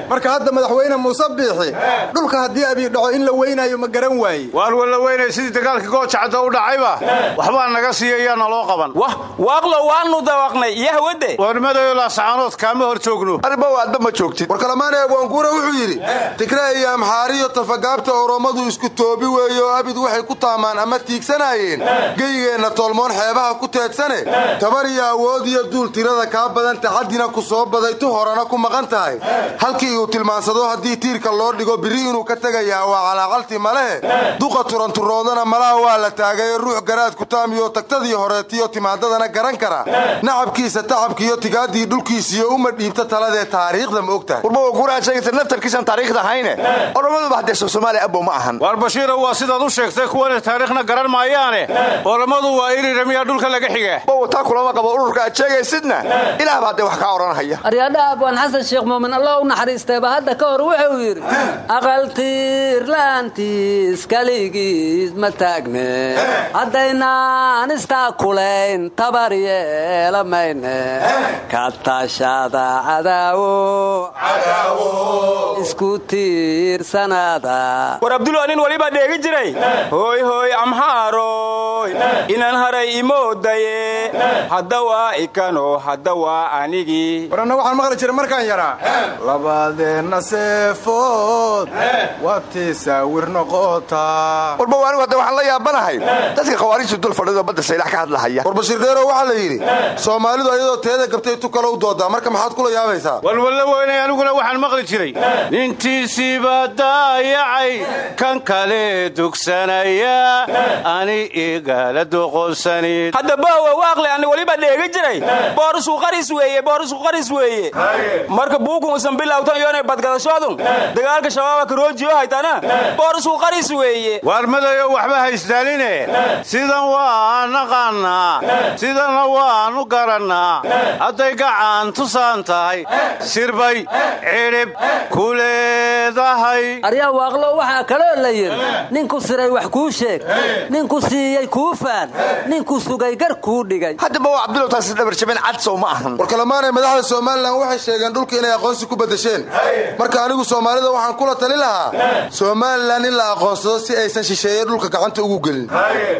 S18: marka hadda madaxweyne muuse biixi dhulka haddii abii dhaco in la weynaayo ma garan waaye.
S8: Waar wallaweynay sidii dagaalkii goojacadda u dhacayba waxbaa naga siiyayaana loo qaban.
S16: Wah waaqlo waanu dawaqnay iyo hawade.
S8: Warmadayo laasacaanood kaama hor joogno.
S17: Arriba aadba ma joogtid.
S18: War kalamaane abwaanguura wuxuu yidhi tigree iyo amxaariyo tafagaabta oromadu isku toobi weeye oo abid waxay ku taamaan ama tiigsanaayeen? Geyigeenna tolmoon xeebaha ku teedsane? Tabar iyo awood iyo duul tirada kaa badan taxadina ku soo baday tu horena ku maqan tahay. Halkii uu tilmaansado haddii tiirka loo dhigo biri inuu ka tegayaa waa calaaqalti malehe duqa turanturoodana malaha waa la taagayo ruux garaad kutaamiyo tagtadii horeetiyo timaadadana garan kara. Nacabkiisa tacabkiiyo tigaadii dhulkiisiyo uma dhiibta taladee taariikhda ma og
S8: sheegtay kuwana taariikhna garan maayaane. Oromadu waa iriramiyaa dhulka laga xiga
S17: bow taa kulama qabo ururka aad sheegaysidna ilaah baa haddee wax kaa odhanhaya
S15: aryaadhaha abwaan xasan sheekh muumin allah u naxariisteeba hadda ka hor wuxuu yidhi aqaltiir la'aantiis kaligiis ma taagne. Haddaynaan istaa kulayn tabar yeela mayne. Ka tashada cadaawo isku tiirsanaada
S16: war abdulla nin waliba dheegi jiray hooy hooy amhaaroy inaan haray imoodaye hadda waa ikano hadda waa anigii
S18: waranna waxaan maqli jiray markaan yaraa labadeenna seefood watii saawir noqotaa
S17: warba anigu hadda waxaan la yaabanahay. Dadka khawaariijtu dul fadhido badda saylax ka hadlahaya
S18: war bashiir dheero waxaa la yidhi soomaalidu ayadoo teeda gabtay tu kale u doodaa. Marka maxaad kula yaabaysaa?
S8: Walwalla weynay aniguna waxaan maqli jiray. Nintiisiiba daayacay kan kale doqonsanid
S16: hadda baawa waaqle ani waliba dheegi jiray. Boorusku qaris weeye boorusku qaris weeye. Marka buukunsan bilawtan yoonay badgadashoodun. Dagaalka shabaaba karoojiyo haytana boorusku qaris weeye.
S8: Waarmadayo waxba haysdaaline sidan waa naqaannaa sidanna waannu garannaa hadday gacan tusaan tahay sirbay cidhib ku leedahay
S15: aryaa waaqlo waxaa kaloo la yidhi ninku siray wax kuu sheeg ninku siiyey kuu faan ninku sugay gar kuu dhigay.
S17: Haddaba waa cabdulow taasi dhabarjabin cadsow ma ahan.
S18: War kalemaanay madaxda somalilan waxay sheegeen dhulka inay aqoonsi ku bedesheen marka anigu soomaalida waxaan kula tali lahaa somalilan in la aqoonsado si aysan shisheeye dhulka gacanta ugu gelin.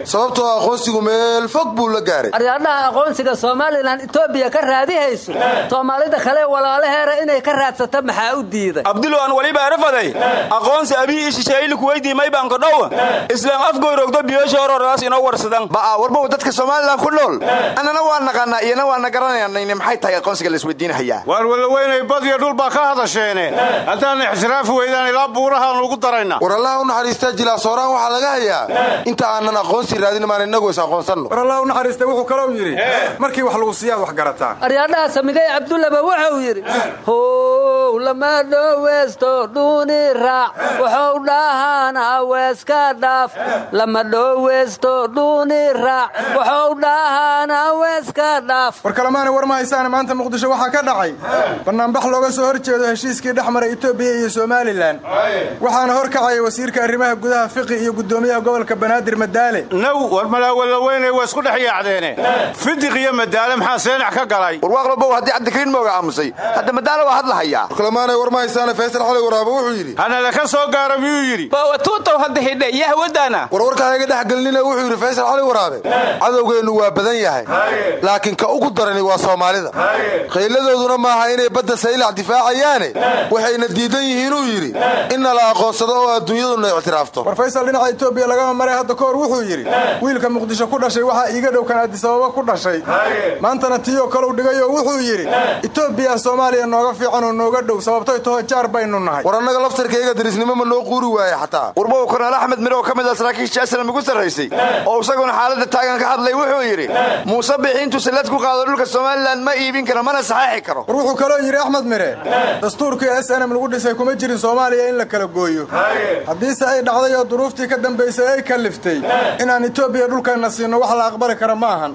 S18: Sababtoo aqoonsigu meel fog buu la gaaray.
S15: Aryaadhaha aqoonsiga somalilan etoobiya ka raadihayso. Soomaalida kale walaalaheera inay ka raadsato maxaa u diiday?
S16: Abdulo aan waliba erafaday aqoonsi abii i shisheeyili kuweydii maybaanka dhowa islaan afgoyrogdo biyoosha hororadaas inoo warsadan.
S17: Ba'a warbow dadka somalilan ku nool. Annana waa naqaanaa iyana waana garanayaan maxay tahay aqoonsiga laisweydiinahayaa
S8: waar walaweynay bad iyo dhul baa ka hadasheene. Haddaan ixtiraafi weydaan ilaa buurahaan ugu darayna.
S18: War allaha u naxariistaa jilaasooraan waxaa laga hayaa. Inta aanan aqoonsi raadin maan innagu is aqoonsanno.
S19: War allah u naxariista wuxuu kalou yidhi markii wax lagu siiyaad wax garataa
S15: aryaadhaha samigay cabdullaba wuxuu yidhi how lama dhoweysto dhuuni raac. Wuxuu dhahaana weeska dhaaf lama dhoweysto dhuuni raac wuxuu dhahaana weeska dhaaf.
S19: War kalemaana war ma haysaane maanta muqdisho waxaa ka dhacay. Bannaanbax looga soo hor jeedo heshiiskii dhex etoobiya iyo somalilan waxaana hor kacaya wasiirka arrimaha gudaha fiqi iyo guddoomiyaha gobolka banaadir madaale.
S8: Naw war malaawalaweynay waa isku dhex yaacdeene. Fidiq iyo madaale maxaa seenac ka galay?
S17: Warwaaqlobow haddii cabdikariin mooga aamusay hadda madaale waa hadlahayaa.
S18: Kalemaanay war ma haysaane faysal xali waraaba wuxuu yidhi.
S8: Hanala ka soo gaaro miyuu yidhi
S16: bawatuutow hadda hidhe iyo hawadaana
S18: warwarka hayga dhex gelinina wuxuu yidhi faysal xali waraabe cadowgeennu waa badan yahay laakiin ka ugu darani waa soomaalida. Qayladooduna maaha inay badda saylac difaacayaane waxayna diidan yihiinuu yidhi inna la aqoonsado oo adduunyaduna ictiraafto.
S19: War faysal dhinaca etoobiya lagama maray hadda ka hor wuxuu yidhi wiilka muqdisho ku dhashay waxaa iiga dhow kan adisababa ku dhashay. Maantana tiyoo kaleu dhigayoo wuxuu yidhi etoobiya soomaaliya nooga fiican oo nooga dhow sababtoy taho jaar baynu nahay.
S18: War annaga laftarkayga darisnimo ma noo quuri waaye xataa
S17: warbow korneel axmed mire oo ka mid ah saraakiisha aslam ugu sarraysay? Oo isaguna xaaladda taagan ka hadlay wuxuu yidhi muuse bixi intuu sallad ku qaado dhulka somalilan ma iibin karo mana saxeexi karo.
S19: War wuxuu kaloo yidhi axmed mire dastuurkii s n m lagu dhisay kuma jirin soomaaliya in la kala gooyo. Haddiise ay dhacday oo duruuftii ka dambaysay ay kaliftay inaan etoobiya dhulkeenna siinno wax la aqbali kara ma ahan.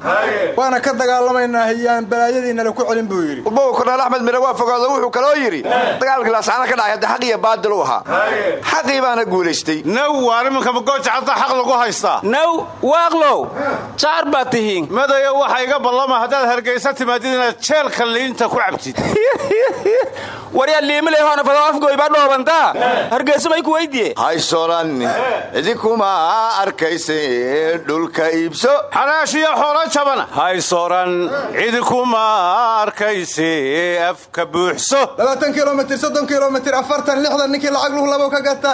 S19: Waana ka dagaalamaynaa hiyaan balaayadiinala ku celin buu yidhi.
S17: Warbow korneel axmed mire waa fogaado wuxuu kaloo yidhi dagaalkii laasaana ka dhacay hadda xaq iyo baadil u ahaa. Xaqii baana guulaystay
S8: magooja cadda xaq lagu haystaa
S16: naw waaqlow jaar baa tihiin.
S8: Madayo waxa iga ballama haddaad hargaysa timaadid inaad jeelka liinta ku cabtid.
S16: Waryaa liimilehoona fado afgoy baa dhoobantaa hargeysa may ku weydiye.
S17: Haysoran idinkuma arkayse dhulka iibso.
S8: Xalaashiyo xoolo jabana. Haysoran idinkuma arkayse afka buuxso.
S19: Soddon kilomitir afartan lixdan ninkii lacag luhu labo ka gata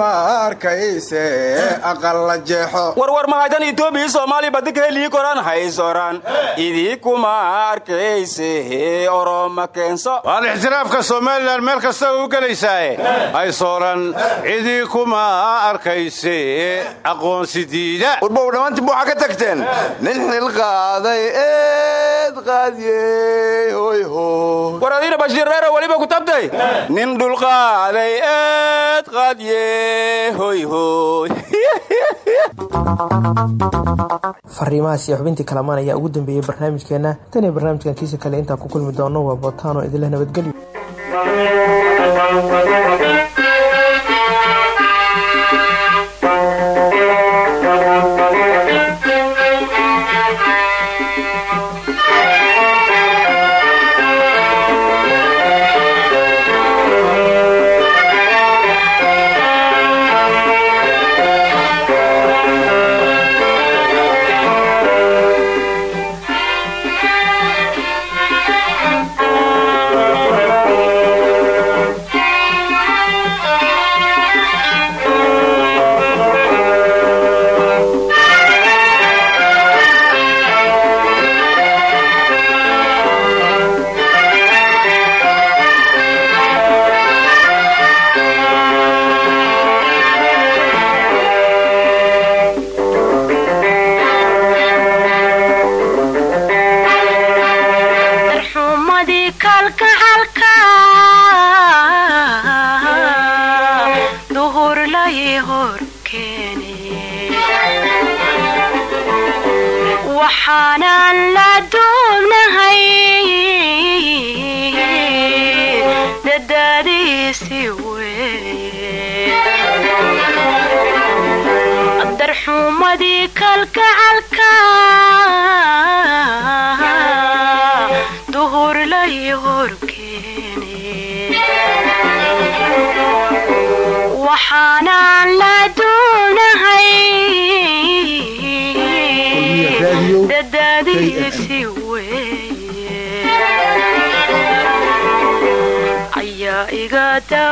S19: idinkuma arkayse aqalla jeexo.
S16: Warwar mahaydan etoobiya soomaaliya badi ka helii koraan haysoran idinkuma arkayse oroma keenso.
S8: Waan ixtiraafka somalilan meel kasta u gelaysaaye haysooran cidii kuma arkayse aqoonsi diida
S17: warbow dhammaantiin bu waxaa ka tagteen nin xilqaaday eed qaadiyey hoy hoy
S16: war adiina bashiirreera weliba ku tabtay. Nin dhulqaaday eed hoy
S1: fariimahaas iyo xubintii kalamaan ayaa ugu dambeeyey barnaamijkeenna tan barnaamijkan kiisa kale intaan ku kulmi doono waa bootaano idinleh nabadgelyo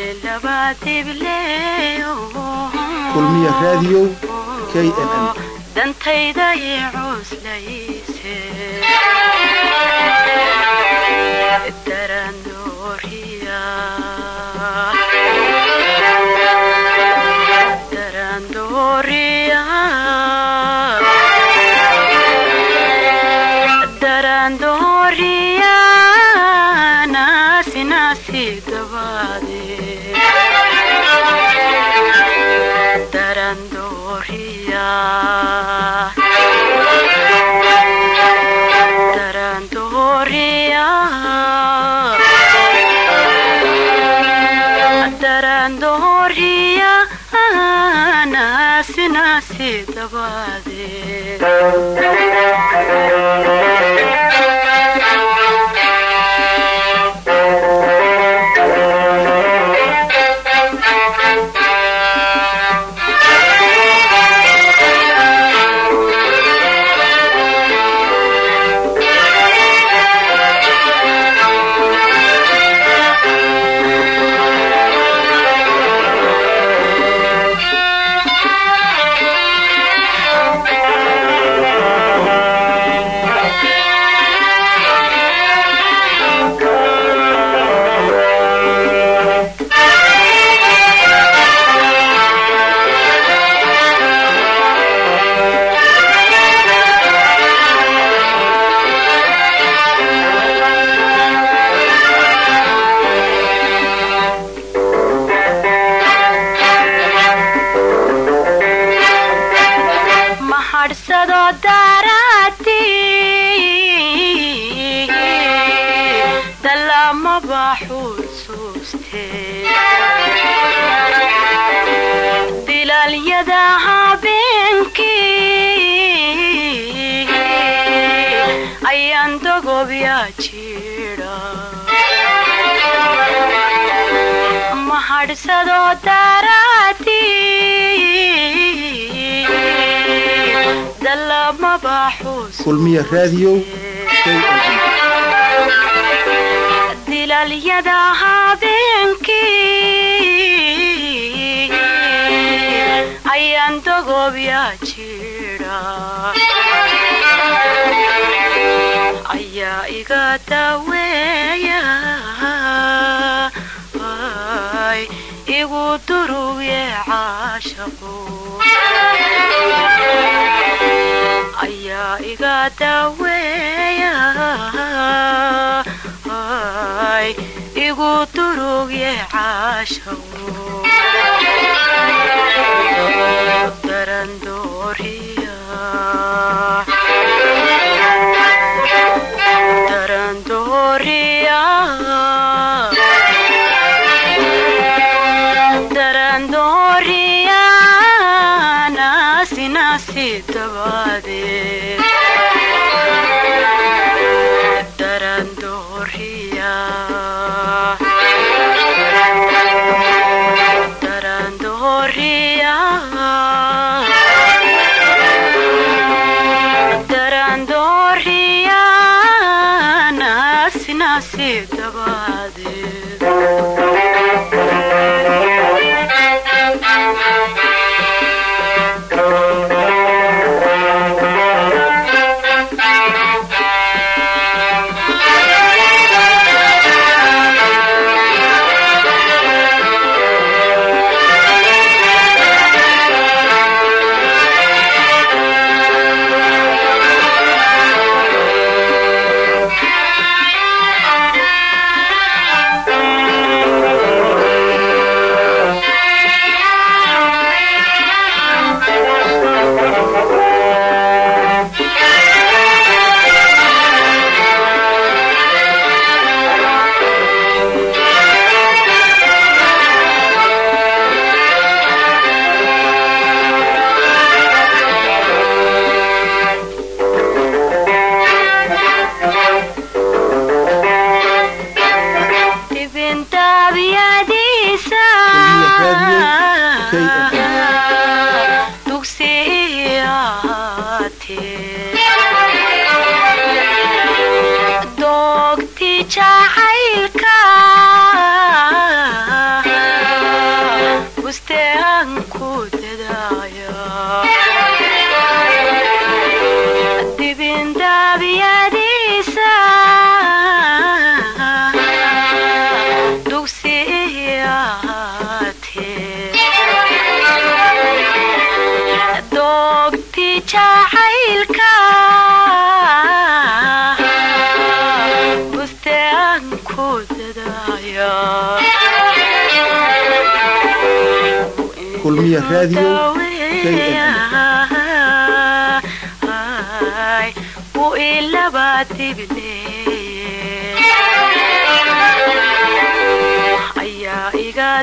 S20: ilaba dibleeyo
S21: kulmiya raadiyo knn
S20: dantayda i cuslayse Thank you. Dalamaba
S21: kulmiye raadiyow
S20: dilaalyada habeenkii ayaan dogobyaa jidha ayaa iga daweeya igu durugye caashaqu ayaa iga daweeya ay igu durugye caashaqu darandooriya darandooriya naasi dabadeed darandooriya darandooriya darandooriya naasi naasi dabadeed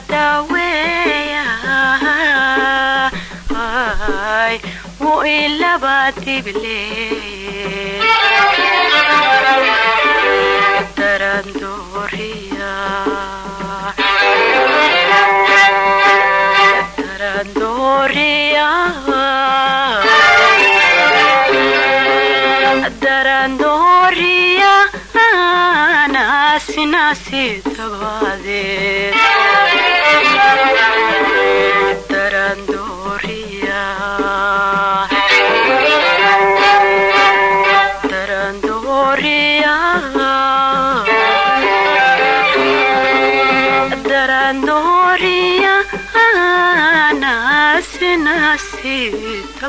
S20: daweeya darandooriya darandooriya darandooriya naasi naasi dabadeed darandooriya darandooriya dabadeed